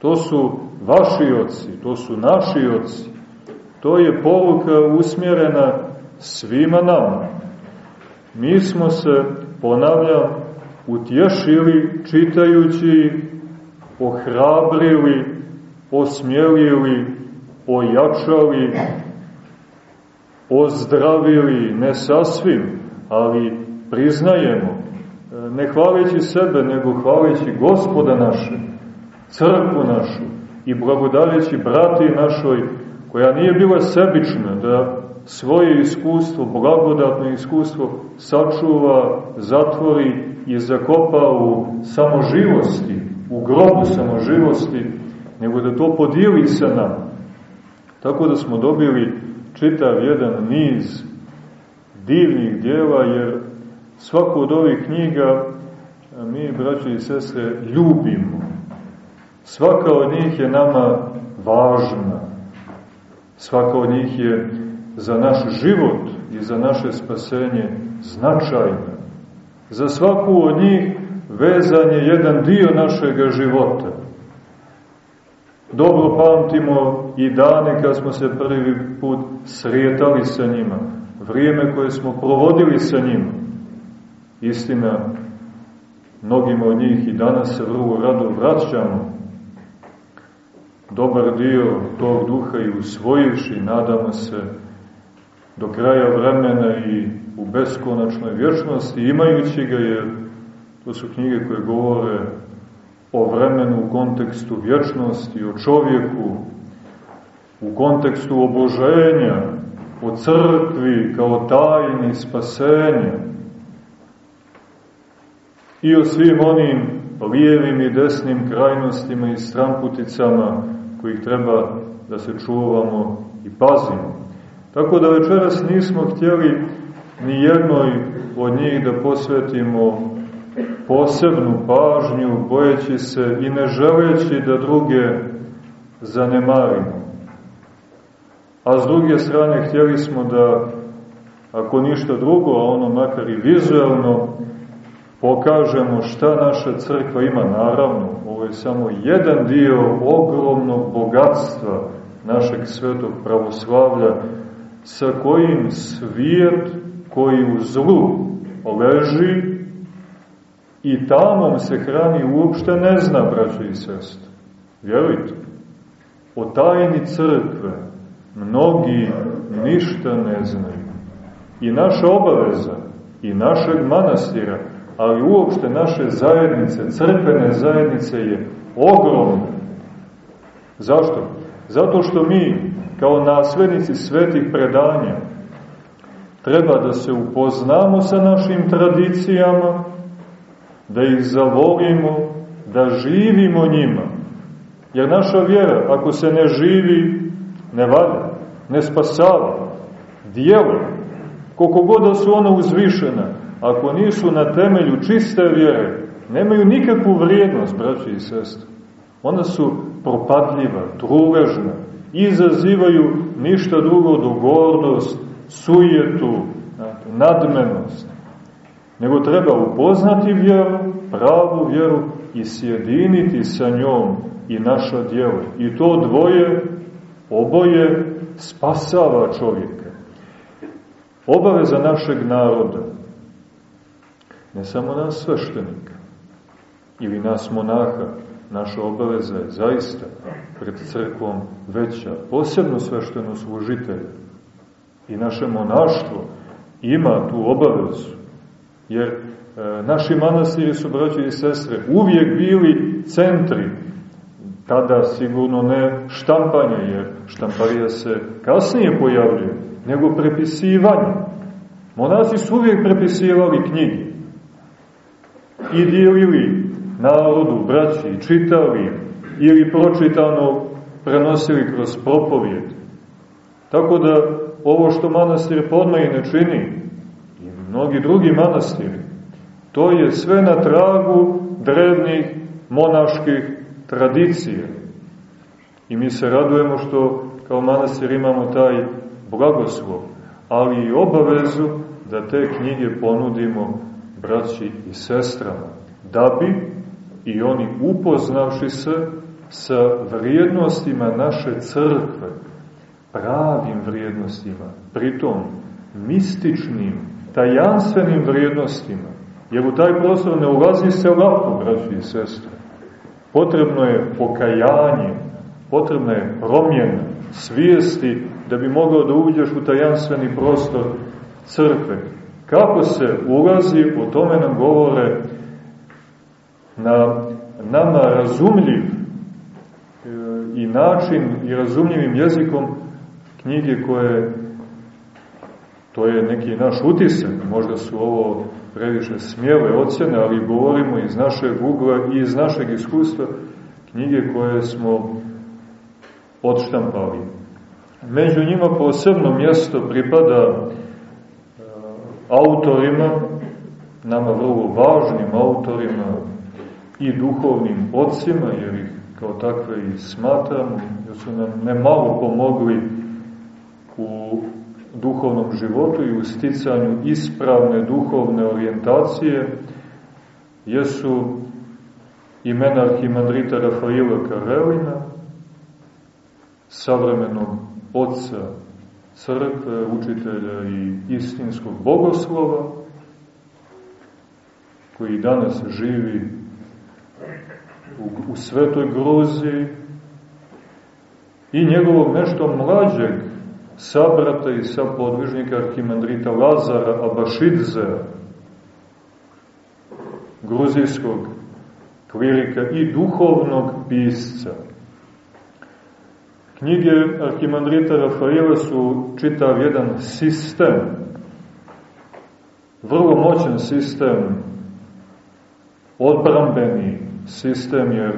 To su vaši oci, to su naši oci. To je poruka usmjerena svima nama. Mi smo se, ponavljam, utješili čitajući, ohrabrili, osmjelili, ojačali, ozdravili, ne sasvim, ali priznajemo, ne hvaleći sebe, nego hvaleći gospoda naše, crkvu našu i blagodareći brati našoj, koja nije bila sebična, da svoje iskustvo, blagodatno iskustvo, sačuva, zatvori i zakopa u samoživosti, u grobu samoživosti, nego da to podijeli sa nama. Tako da smo dobili čitav jedan niz divnih dijela, jer svaku od ovih knjiga mi, braći i sestre, ljubimo. Svaka od njih je nama važna. Svaka od njih je za naš život i za naše spasenje značajna. Za svaku od njih vezan je jedan dio našeg života. Dobro pamtimo i dane kad smo se prvi put srijetali sa njima, vrijeme koje smo provodili sa njima. Istina, mnogima od njih i danas se vrlo rado vraćamo. Dobar dio tog duha i usvojivši, nadamo se, do kraja vremena i u beskonačnoj vječnosti, imajući ga, jer to su knjige koje govore o vremenu u kontekstu vječnosti, o čovjeku, u kontekstu oboženja, o crkvi kao tajni spasenja i o svim onim lijevim i desnim krajnostima i stramputicama kojih treba da se čuvamo i pazimo. Tako da večeras nismo htjeli ni jednoj od njih da posvetimo posebnu pažnju, bojeći se i ne želeći da druge zanemarimo. A s druge strane htjeli smo da, ako ništa drugo, a ono makar i vizualno, pokažemo šta naša crkva ima. Naravno, ovo je samo jedan dio ogromnog bogatstva našeg svetog pravoslavlja, sa kojim svijet koji u zlu leži i tamom se hrani uopšte ne zna, braćo i sestri. Vjerujte, o tajni crkve mnogi ništa ne znaju. I naša obaveza, i našeg manastira, ali uopšte naše zajednice, crkvene zajednice je ogromna. Zašto? Zato što mi, kao naslednici svetih predanja, treba da se upoznamo sa našim tradicijama, da ih zavolimo, da živimo njima. Jer naša vjera, ako se ne živi, ne valja, ne spasava. Dijelo, koliko god da su ona uzvišena, ako nisu na temelju čiste vjere, nemaju nikakvu vrijednost, braći i sestre. Ona su propadljiva, truležna, izazivaju ništa drugo do gordost, sujetu, nadmenost nego treba upoznati vjeru, pravu vjeru i sjediniti sa njom i naša djela. I to dvoje, oboje, spasava čovjeka. Obaveza našeg naroda, ne samo nas sveštenika ili nas monaha, naša obaveza je zaista pred crkvom veća, posebno svešteno služitelja. I naše monaštvo ima tu obavezu Jer e, naši manastiri su, braći i sestre, uvijek bili centri, tada sigurno ne štampanje, jer štamparija se kasnije pojavljuje, nego prepisivanje. Monasi su uvijek prepisivali knjige i dijelili narodu, braći, čitali ili pročitano prenosili kroz propovijed. Tako da ovo što manastir podno i ne čini, mnogi drugi manastiri. To je sve na tragu drevnih monaških tradicija. I mi se radujemo što kao manastir imamo taj blagoslov, ali i obavezu da te knjige ponudimo braći i sestrama, da bi i oni upoznavši se sa vrijednostima naše crkve, pravim vrijednostima, pritom mističnim, tajanstvenim vrijednostima, jer u taj prostor ne ulazi se lako, braći i sestre. Potrebno je pokajanje, potrebna je promjena svijesti da bi mogao da uđeš u tajanstveni prostor crkve. Kako se ulazi, o tome nam govore na nama razumljiv e, i način i razumljivim jezikom knjige koje to je neki naš utisak, možda su ovo previše smjele ocjene, ali govorimo iz našeg ugla i iz našeg iskustva knjige koje smo odštampali. Među njima posebno mjesto pripada autorima, nama vrlo važnim autorima i duhovnim ocima, jer ih kao takve i smatramo, jer su nam nemalo pomogli u duhovnom životu i u sticanju ispravne duhovne orijentacije, jesu imena arhimandrita Rafaila Karelina, savremenog oca crkve, učitelja i istinskog bogoslova, koji danas živi u, u Svetoj Gruziji, i njegovog nešto mlađeg sabrata i sapodvižnika arhimandrita Lazara Abašidze, gruzijskog klirika i duhovnog pisca. Knjige arhimandrita Rafaela su čitav jedan sistem, vrlo moćan sistem, odbrambeni sistem, jer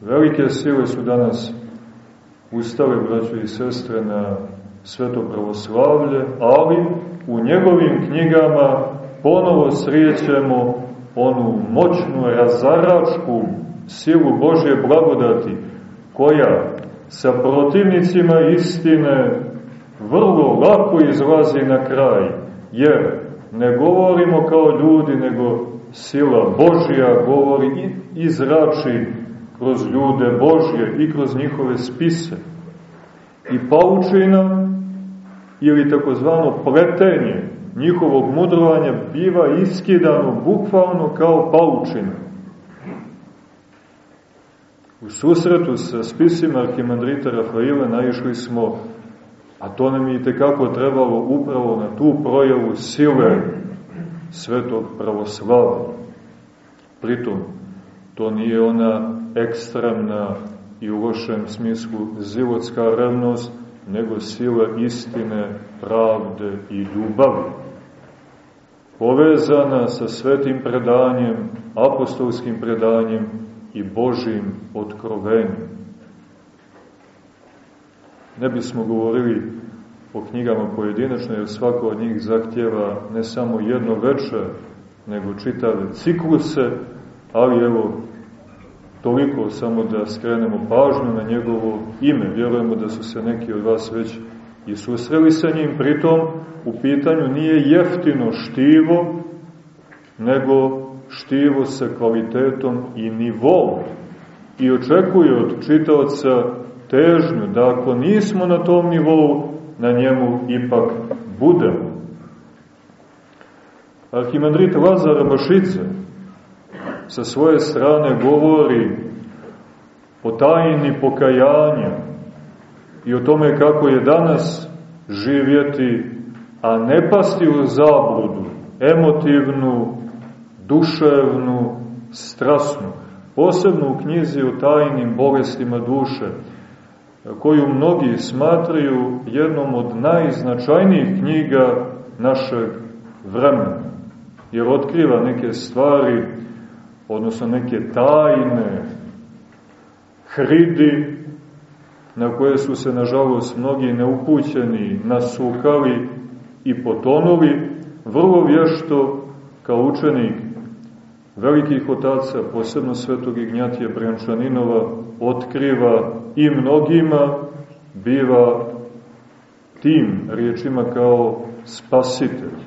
velike sile su danas ustale, braćo i sestre, na sveto pravoslavlje, ali u njegovim knjigama ponovo srijećemo onu moćnu razaračku silu Božje blagodati, koja sa protivnicima istine vrlo lako izlazi na kraj, jer ne govorimo kao ljudi, nego sila Božja govori i izrači kroz ljude Božje i kroz njihove spise. I paučina ili takozvano pletenje njihovog mudrovanja biva iskidano bukvalno kao paučina. U susretu sa spisima arhimandrita Rafaila naišli smo, a to nam je tekako trebalo upravo na tu projavu sile svetog pravoslava. Pritom, to nije ona ekstremna i u lošem smislu zilotska revnost, nego sila istine, pravde i ljubavi. Povezana sa svetim predanjem, apostolskim predanjem i Božim otkrovenjem. Ne bismo govorili o knjigama pojedinačno, jer svako od njih zahtjeva ne samo jedno večer, nego čitave cikluse, ali evo, toliko samo da skrenemo pažnju na njegovo ime. Vjerujemo da su se neki od vas već i susreli sa njim, pritom u pitanju nije jeftino štivo, nego štivo sa kvalitetom i nivom. I očekuje od čitaoca težnju da ako nismo na tom nivou, na njemu ipak budemo. Arhimandrit Lazar Bašice sa svoje strane govori o tajni pokajanja i o tome kako je danas živjeti, a ne pasti u zabludu, emotivnu, duševnu, strasnu. Posebno u knjizi o tajnim bolestima duše, koju mnogi smatraju jednom od najznačajnijih knjiga našeg vremena, jer otkriva neke stvari, odnosno neke tajne, hridi, na koje su se, nažalost, mnogi neupućeni nasukali i potonuli, vrlo vješto kao učenik velikih otaca, posebno svetog Ignjatija Brjančaninova, otkriva i mnogima biva tim riječima kao spasitelj.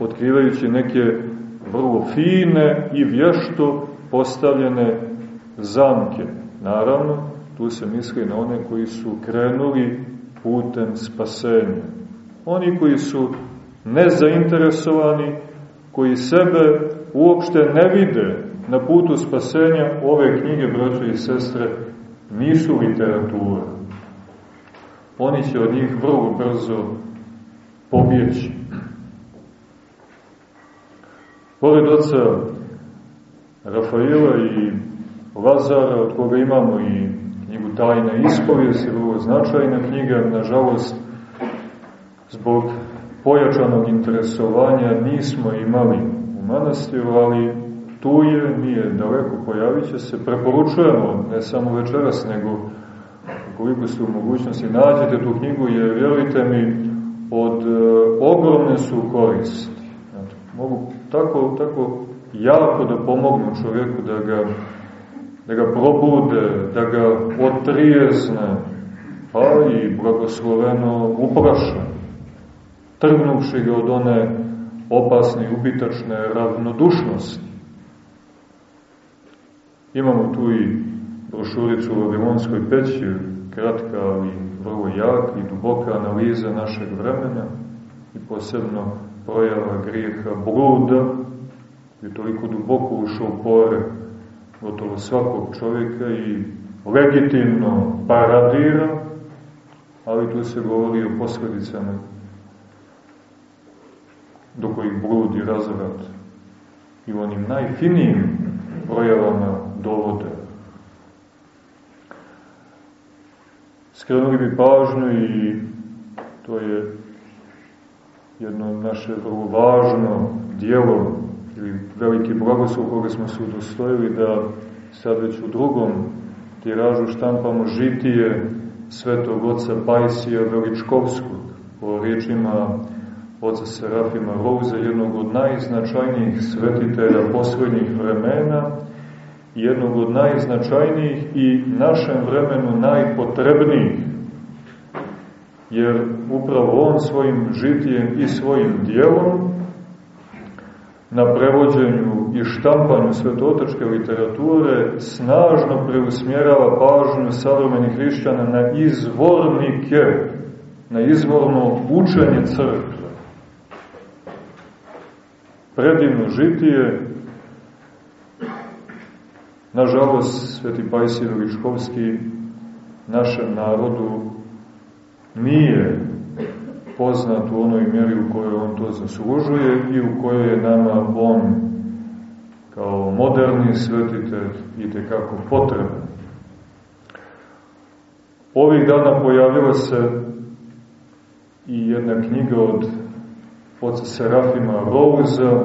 otkrivajući neke vrlo fine i vješto postavljene zamke. Naravno, tu se misli na one koji su krenuli putem spasenja. Oni koji su nezainteresovani, koji sebe uopšte ne vide na putu spasenja, ove knjige, braćo i sestre, nisu literatura. Oni će od njih vrlo brzo pobjeći. Pored oca Rafaela i Lazara, od koga imamo i knjigu Tajna ispovijest, je vrlo značajna knjiga, nažalost, zbog pojačanog interesovanja nismo imali manastiru, ali tu je, nije daleko, pojavit će se, preporučujemo, ne samo večeras, nego koliko ste u mogućnosti nađete tu knjigu, jer vjerujte mi, od e, ogromne su koristi. Znači, mogu tako, tako jako da pomognu čovjeku da ga, da ga probude, da ga otrijezne, pa i blagosloveno upraša, trgnuvši ga od one opasne i ubitačne ravnodušnosti. Imamo tu i brošuricu u Vavilonskoj peći, kratka, ali vrlo jak i duboka analiza našeg vremena i posebno projava grijeha bluda, je toliko duboko ušao pore gotovo svakog čovjeka i legitimno paradira, ali tu se govori o posledicama do kojih bludi razvrat i u onim najfinijim projavama dovode. Skrenuli bi pažnju i to je jedno naše vrlo važno dijelo ili veliki blagoslov koga smo se udostojili da sad već u drugom tiražu štampamo žitije svetog oca Pajsija Veličkovskog po riječima oca Serafima Rouza, jednog od najznačajnijih svetitelja poslednjih vremena, jednog od najznačajnijih i našem vremenu najpotrebnijih, jer upravo on svojim žitijem i svojim dijelom na prevođenju i štampanju svetotačke literature snažno preusmjerava pažnju savremenih hrišćana na izvornike, na izvorno učenje crkve. Predivno žitije, nažalost, sveti Pajsij Veličkovski našem narodu nije poznat u onoj mjeri u kojoj on to zaslužuje i u kojoj je nama on kao moderni svetitelj i tekako potreban. Ovih dana pojavila se i jedna knjiga od oca Serafima Rouza,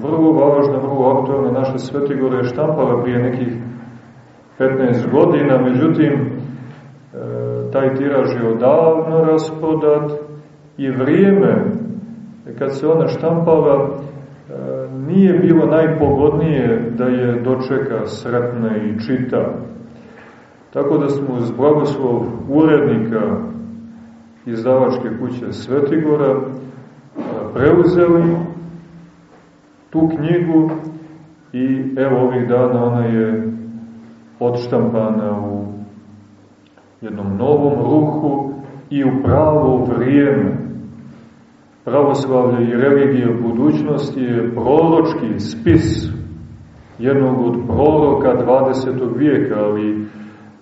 vrlo važna, vrlo aktualna, naša Svetigora je štampala prije nekih 15 godina, međutim, e, taj tiraž je odavno rasprodat i vrijeme kad se ona štampala e, nije bilo najpogodnije da je dočeka sretna i čita. Tako da smo uz blagoslov urednika izdavačke kuće Svetigora preuzeli tu knjigu i evo ovih dana ona je odštampana u jednom novom ruhu i u pravo vrijeme pravoslavlje i religije budućnosti je proročki spis jednog od proroka 20. vijeka, ali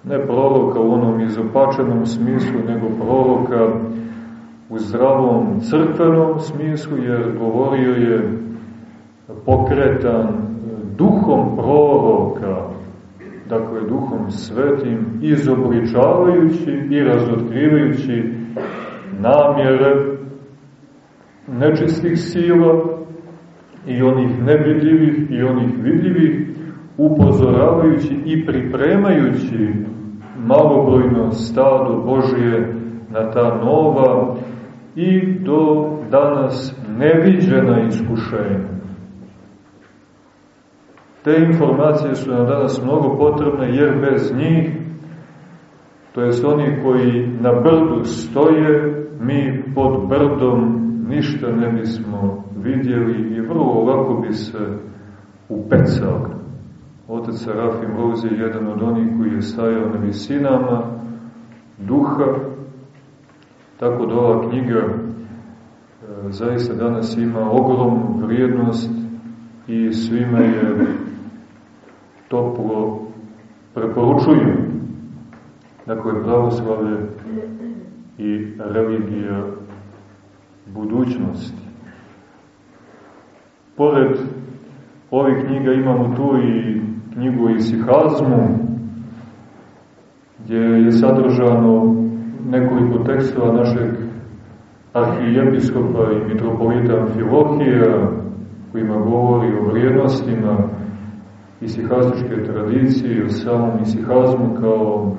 ne proroka u onom izopačenom smislu, nego proroka u zdravom crkvenom smislu, jer govorio je pokretan duhom proroka, dakle duhom svetim, izobličavajući i razotkrivajući namjere nečistih sila i onih nevidljivih i onih vidljivih, upozoravajući i pripremajući malobrojno stado Božije na ta nova i do danas neviđena iskušenja. Te informacije su nam danas mnogo potrebne jer bez njih, to jest oni koji na brdu stoje, mi pod brdom ništa ne bismo vidjeli i vrlo lako bi se upecali. Otac Serafim Roz je jedan od onih koji je stajao na visinama duha, tako da ova knjiga e, zaista danas ima ogromnu vrijednost i svima je toplo preporučujem. Dakle, pravoslavlje i religija budućnosti. Pored ovih knjiga imamo tu i knjigu Isihazmu, gdje je sadržano nekoliko tekstova našeg arhijepiskopa i mitropolita Amfilohija, kojima govori o vrijednostima isihastičke tradicije, o samom isihazmu kao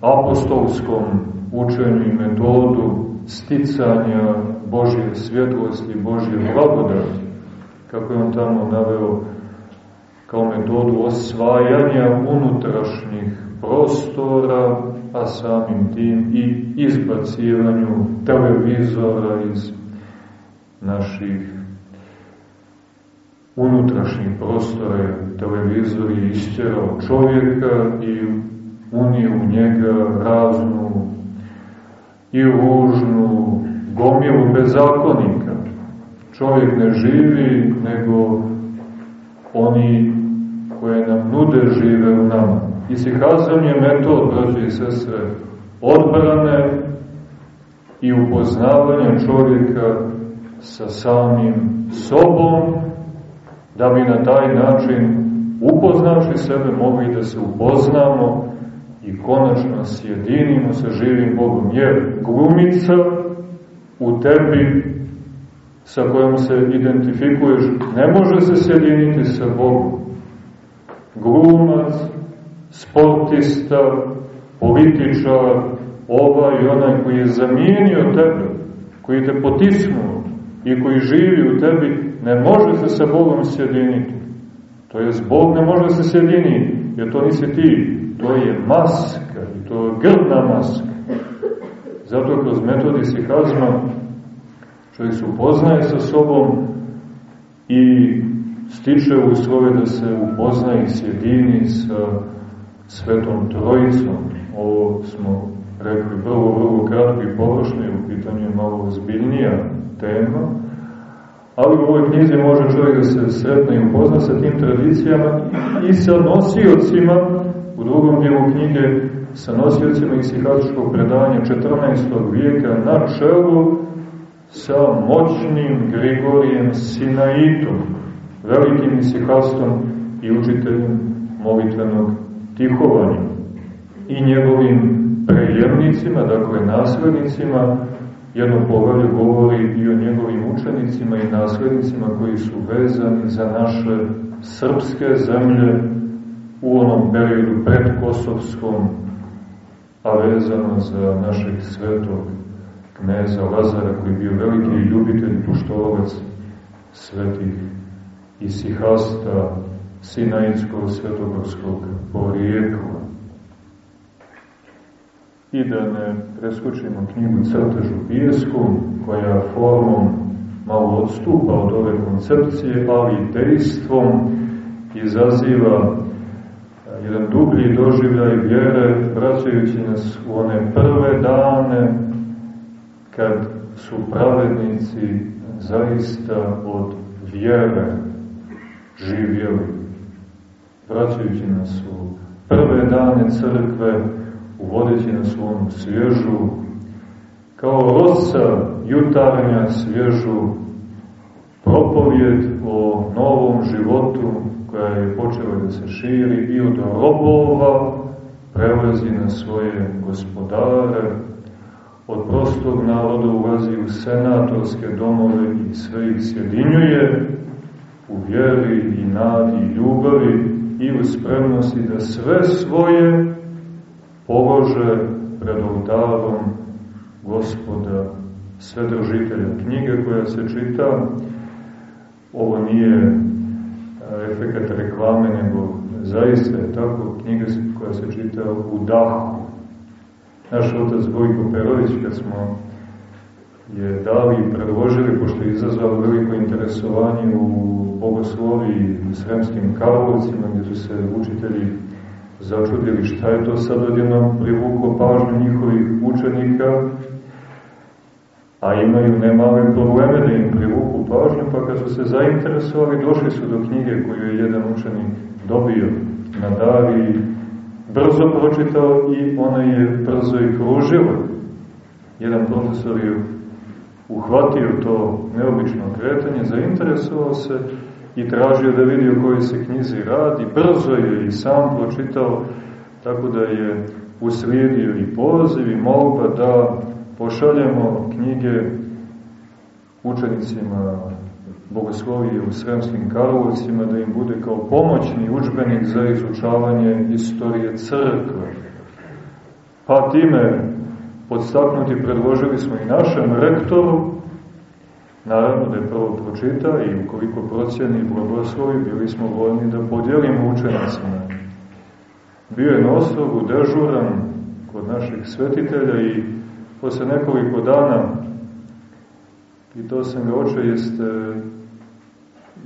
apostolskom učenju i metodu sticanja Božje svjetlosti, Božje blagodati, kako je on tamo naveo kao metodu osvajanja unutrašnjih prostora, a samim tim i izbacivanju televizora iz naših unutrašnjih prostora. Televizor je isćerao čovjeka i unio u njega raznu i ružnu gomilu bezakonika. Čovjek ne živi, nego oni koje nam nude žive u nama. I sihazam je metod, braći i sestre, odbrane i upoznavanja čovjeka sa samim sobom, da bi na taj način upoznavši sebe mogli da se upoznamo i konačno sjedinimo sa živim Bogom. Jer glumica u tebi sa kojom se identifikuješ ne može se sjediniti sa Bogom. Glumac, sportista, političar, ovaj i onaj koji je zamijenio tebe, koji te potisnuo i koji živi u tebi, ne može se sa Bogom sjediniti. To je Bog ne može se sjediniti, jer to nisi ti, to je maska, to je grdna maska. Zato kroz metodi sihazma čovjek se upoznaje sa sobom i stiče uslove da se upoznaje i sjedini sa Svetom Trojicom. Ovo smo rekli vrlo, vrlo kratko i površno, u pitanju je malo zbiljnija tema, ali u ovoj knjizi može čovjek da se sretne i upozna sa tim tradicijama i sa nosiocima u drugom dijelu knjige sa nosiocima isihatičkog predanja 14. vijeka na čelu sa moćnim Grigorijem Sinaitom, velikim isihastom i učiteljem molitvenog tihovanja i njegovim prejemnicima, dakle naslednicima, jedno poglavlje govori i o njegovim učenicima i naslednicima koji su vezani za naše srpske zemlje u onom periodu predkosovskom, a vezano za našeg svetog kneza Lazara, koji je bio veliki ljubitelj puštolovac svetih Isihasta, Sinajinskog svetogorskog porijekla. I da ne preskočimo knjigu Crtežu pijesku, koja formom malo odstupa od ove koncepcije, ali dejstvom izaziva jedan dublji doživljaj vjere, vraćajući nas u one prve dane kad su pravednici zaista od vjere živjeli, vraćajući nas u prve dane crkve, uvodeći nas u onu svježu, kao rosa jutarnja svježu propovjed o novom životu koja je počela da se širi i od robova prelazi na svoje gospodare, od prostog naroda ulazi u senatorske domove i sve ih sjedinjuje u vjeri i nadi i ljubavi i u spremnosti da sve svoje polože pred oltarom gospoda svedržitelja knjige koja se čita. Ovo nije efekt reklame, nego zaista je tako knjiga koja se čita u dahu. Naš otac Gojko Perović, kad smo je dali i predložili, pošto je izazvalo veliko interesovanje u bogoslovi Sremskim Karlovcima, gdje su se učitelji začudili šta je to sad odjedno privuklo pažnju njihovih učenika, a imaju nemale probleme da im privuku pažnju, pa kad su se zainteresovali, došli su do knjige koju je jedan učenik dobio na dar i brzo pročitao i ona je brzo i kružila. Jedan profesor je uhvatio to neobično kretanje, zainteresovao se i tražio da vidi o kojoj se knjizi radi, brzo je i sam pročitao, tako da je uslijedio i poziv i molba da pošaljemo knjige učenicima bogoslovije u Sremskim Karlovcima, da im bude kao pomoćni učbenik za izučavanje istorije crkve. Pa time podstaknuti predložili smo i našem rektoru, naravno da je prvo pročita i ukoliko procjeni i blagoslovi, bili smo voljni da podijelimo učenicima. Bio je na ostrogu dežuran kod naših svetitelja i posle nekoliko dana pitao sam ga oče, jeste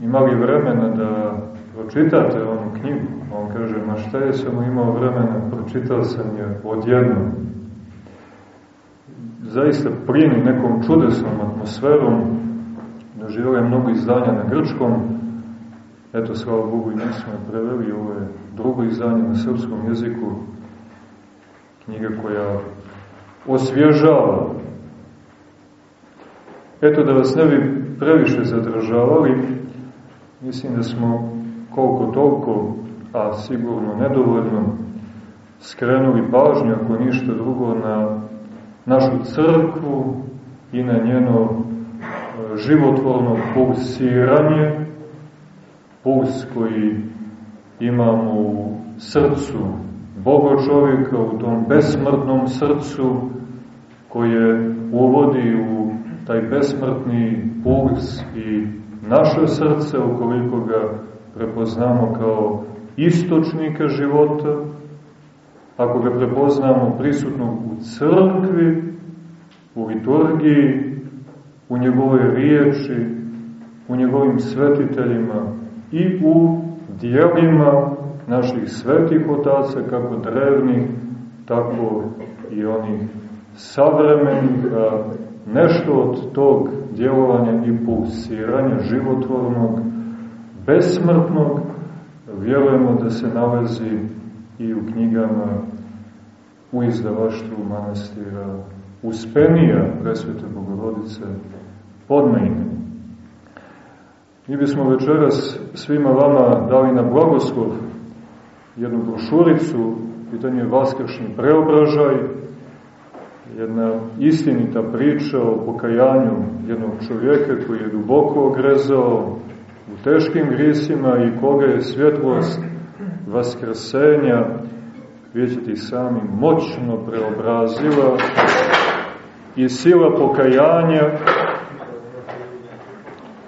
imali vremena da pročitate onu knjigu? On kaže, ma šta je sam imao vremena, pročitao sam je odjedno. Zaista plijeni nekom čudesnom atmosferom, doživjela je mnogo izdanja na grčkom, eto, slava Bogu, i nismo je preveli, ovo je drugo izdanje na srpskom jeziku, knjiga koja osvježava. Eto, da vas ne bi previše zadržavali, mislim da smo koliko toliko, a sigurno nedovoljno, skrenuli pažnju, ako ništa drugo, na našu crkvu i na njeno e, životvorno pulsiranje, puls koji imamo u srcu Boga čovjeka, u tom besmrtnom srcu koje uvodi u taj besmrtni puls i naše srce, ukoliko ga prepoznamo kao istočnika života, ako ga prepoznamo prisutno u crkvi, u liturgiji, u njegovoj riječi, u njegovim svetiteljima i u dijelima naših svetih otaca, kako drevnih, tako i onih savremenih, a nešto od tog djelovanja i pulsiranja životvornog, besmrtnog, vjerujemo da se nalazi i u knjigama u izdavaštvu manastira Uspenija presvete Bogorodice Podmejne. Mi bismo večeras svima vama dali na blagoslov jednu brošuricu, pitanje je Vaskršnji preobražaj, jedna istinita priča o pokajanju jednog čovjeka koji je duboko ogrezao u teškim grisima i koga je svjetlost vaskrsenja, vidjet i sami, moćno preobrazila i sila pokajanja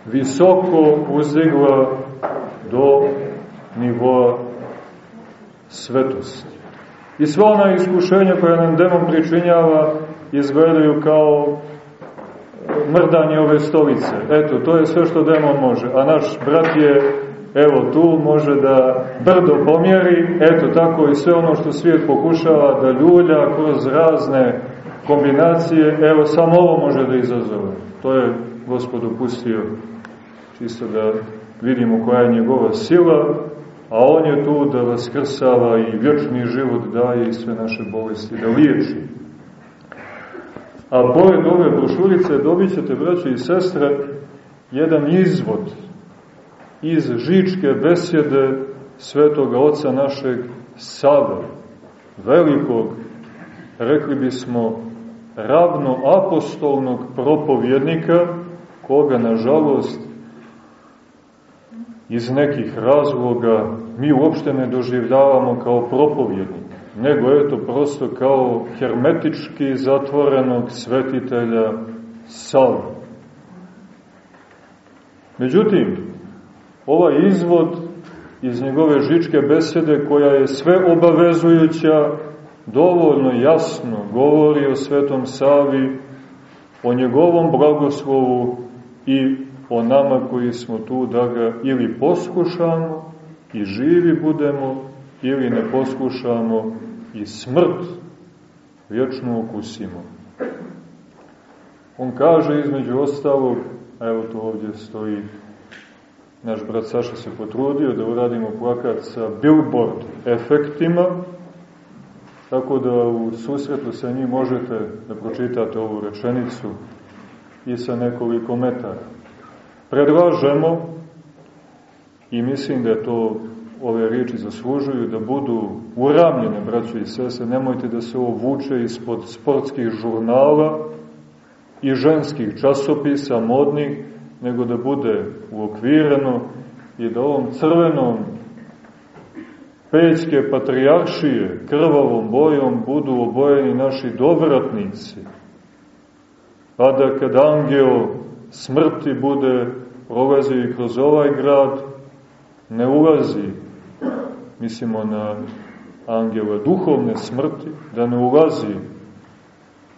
visoko uzdigla do nivoa svetosti. I sva ona iskušenja koja nam demon pričinjava izgledaju kao mrdanje ove stolice. Eto, to je sve što demon može. A naš brat je, evo tu, može da brdo pomjeri, eto tako i sve ono što svijet pokušava da ljulja kroz razne kombinacije, evo samo ovo može da izazove. To je gospod opustio čisto da vidimo koja je njegova sila, a on je tu da vaskrsava i vječni život daje i sve naše bolesti da liječi. A pored ove brošurice dobit ćete, braće i sestre, jedan izvod iz žičke besjede svetoga oca našeg Save, velikog, rekli bismo, ravno apostolnog propovjednika, koga, nažalost, iz nekih razloga mi uopšte ne doživljavamo kao propovjednik, nego je to prosto kao hermetički zatvorenog svetitelja Sava. Međutim, ovaj izvod iz njegove žičke besede, koja je sve obavezujuća, dovoljno jasno govori o Svetom Savi o njegovom blagoslovu i o nama koji smo tu da ga ili poslušamo i živi budemo, ili ne poslušamo i smrt vječno ukusimo. On kaže između ostalog, evo to ovdje stoji, naš brat Saša se potrudio da uradimo plakat sa billboard efektima, tako da u susretu sa njim možete da pročitate ovu rečenicu i sa nekoliko metara. Predlažemo, i mislim da to ove riječi zaslužuju, da budu uramljene, braćo i sese, nemojte da se ovo vuče ispod sportskih žurnala i ženskih časopisa modnih, nego da bude uokvireno i da ovom crvenom pećke patrijaršije krvavom bojom budu obojeni naši dovratnici, pa da kad angel smrti bude prolazio kroz ovaj grad, ne ulazi, mislimo na angele duhovne smrti, da ne ulazi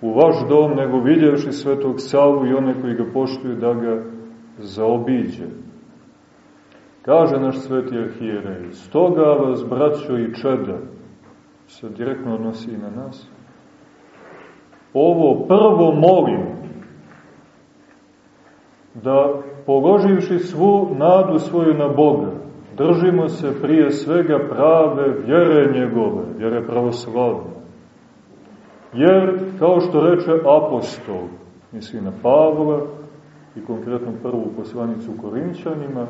u vaš dom, nego vidjevši svetog Savu i one koji ga poštuju da ga zaobiđe. Kaže naš sveti arhijerej, stoga vas, braćo i čeda, se direktno odnosi na nas, ovo prvo molim, da položivši svu nadu svoju na Boga, držimo se prije svega prave vjere njegove, vjere pravoslavne. Jer, kao što reče apostol, misli na Pavla i konkretno prvu poslanicu Korinčanima,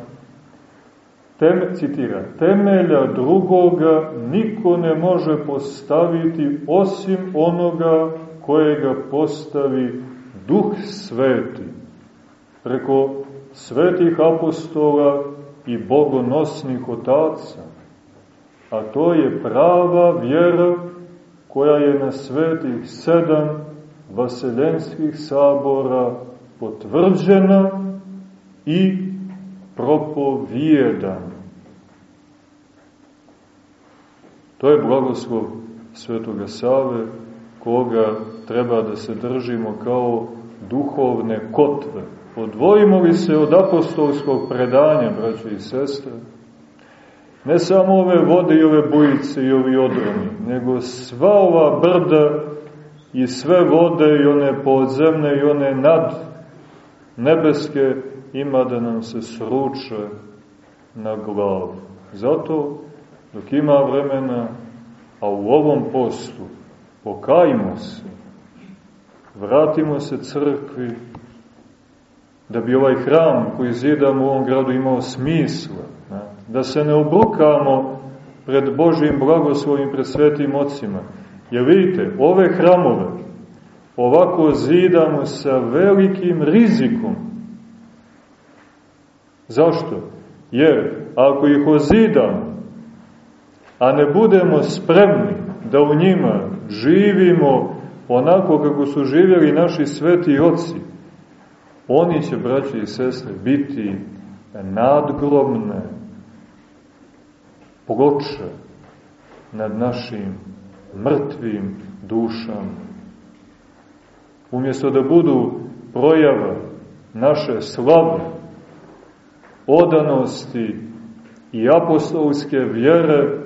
tem, citira, temelja drugoga niko ne može postaviti osim onoga kojega postavi Duh Sveti, preko svetih apostola i bogonosnih otaca. A to je prava vjera koja je na svetih sedam vaseljenskih sabora potvrđena i propovijedan. To je blagoslov Svetoga Save, koga treba da se držimo kao duhovne kotve. Odvojimo li se od apostolskog predanja, braćo i sestre, ne samo ove vode i ove bujice i ovi odromi, nego sva ova brda i sve vode i one podzemne i one nad nebeske ima da nam se sruče na glavu. Zato, dok ima vremena, a u ovom postu, pokajmo se, vratimo se crkvi, da bi ovaj hram koji zidamo u ovom gradu imao smisla, da se ne obrukamo pred Božim blagoslovim, pred svetim ocima. Jer vidite, ove hramove ovako zidamo sa velikim rizikom. Zašto? Jer ako ih ozidamo, a ne budemo spremni da u njima živimo onako kako su živjeli naši sveti oci, oni će, braći i sestre, biti nadgrobne ploče nad našim mrtvim dušama. Umjesto da budu projava naše slave, odanosti i apostolske vjere,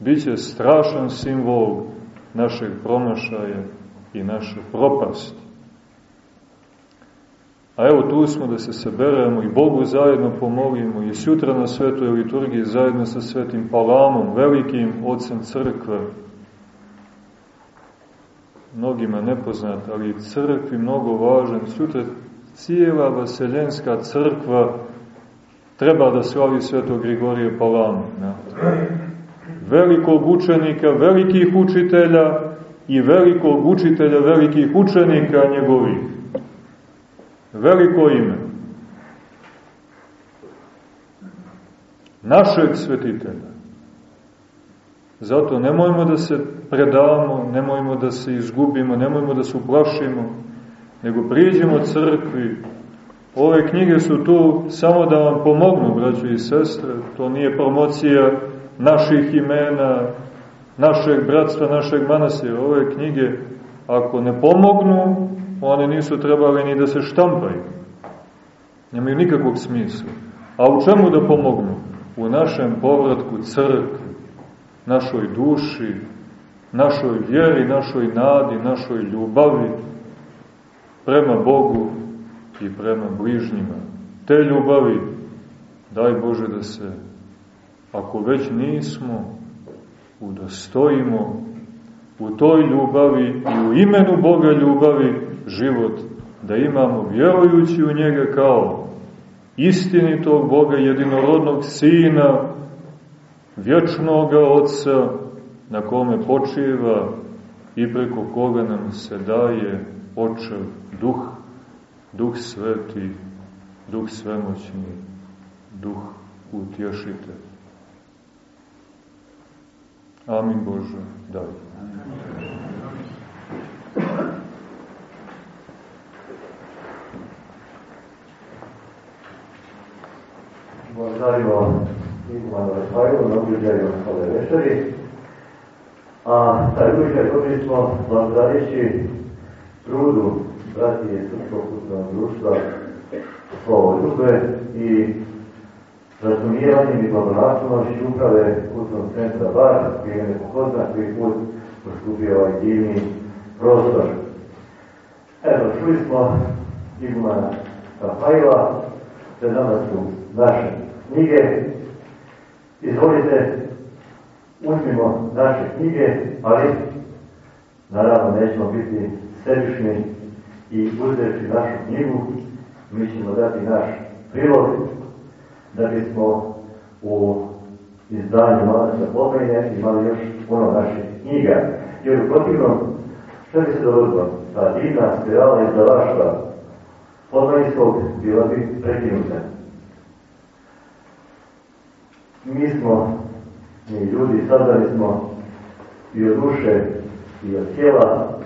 bit će strašan simbol našeg promašaja i naše propasti. A evo tu smo da se seberemo i Bogu zajedno pomolimo i sutra na svetoj liturgiji zajedno sa svetim Palamom, velikim ocem crkve, mnogima nepoznat, ali crkvi mnogo važan. Sutra cijela vaseljenska crkva treba da slavi svetog Grigorija Palama. Velikog učenika, velikih učitelja i velikog učitelja, velikih učenika njegovih veliko ime. Našeg svetitelja. Zato nemojmo da se predamo, nemojmo da se izgubimo, nemojmo da se uplašimo, nego priđemo crkvi. Ove knjige su tu samo da vam pomognu, braćo i sestre. To nije promocija naših imena, našeg bratstva, našeg manasira. Ove knjige, ako ne pomognu, one nisu trebali ni da se štampaju. Nemaju nikakvog smisla. A u čemu da pomognu? U našem povratku crkvi, našoj duši, našoj vjeri, našoj nadi, našoj ljubavi prema Bogu i prema bližnjima. Te ljubavi, daj Bože da se, ako već nismo, udostojimo u toj ljubavi i u imenu Boga ljubavi život da imamo vjerujući u njega kao istinitog Boga, jedinorodnog Sina, vječnoga Otca, na kome počiva i preko koga nam se daje Očev Duh, Duh Sveti, Duh Svemoćni, Duh Utješitelj. Amin Bože, daj. Благодаримо Ивана Рафаила на uviđaju ove večeri. A taj uviđaj dobili smo благодарići trudu bratije Srpskog kulturnog društva Slovo Ljube i razumijevanjem i blagonaklonnošću uprave kulturnog centra Bar, koji je nepozna koji put postupio ovaj divni prostor. Evo, čuli smo Igumana Rafaila, pred nama su naše knjige. Izvolite, uzmimo naše knjige, ali naravno nećemo biti sebišni i uzreći našu knjigu, mi ćemo dati naš prilog da bismo u izdanju Manasa Pomenje imali još puno naših knjiga. Jer u protivnom, što bi se dogodilo? Ta divna spirala izdavaštva Pomenjskog bila bi prekinuta. Mi smo, mi ljudi, sazdani smo i od duše i od tijela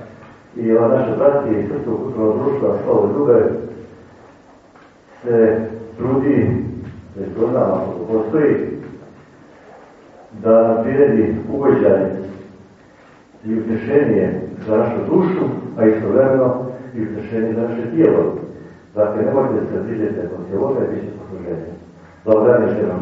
i ova naša bratija i srpskog kulturnog društva Slovo Ljube se trudi već godinama ako postoji, da nam priredi ugođaj i utešenje za našu dušu, a istovremeno i utešenje za naše tijelo. Dakle, ne možete se odriđete od cijeloga i bit će posluženje. Još jednom.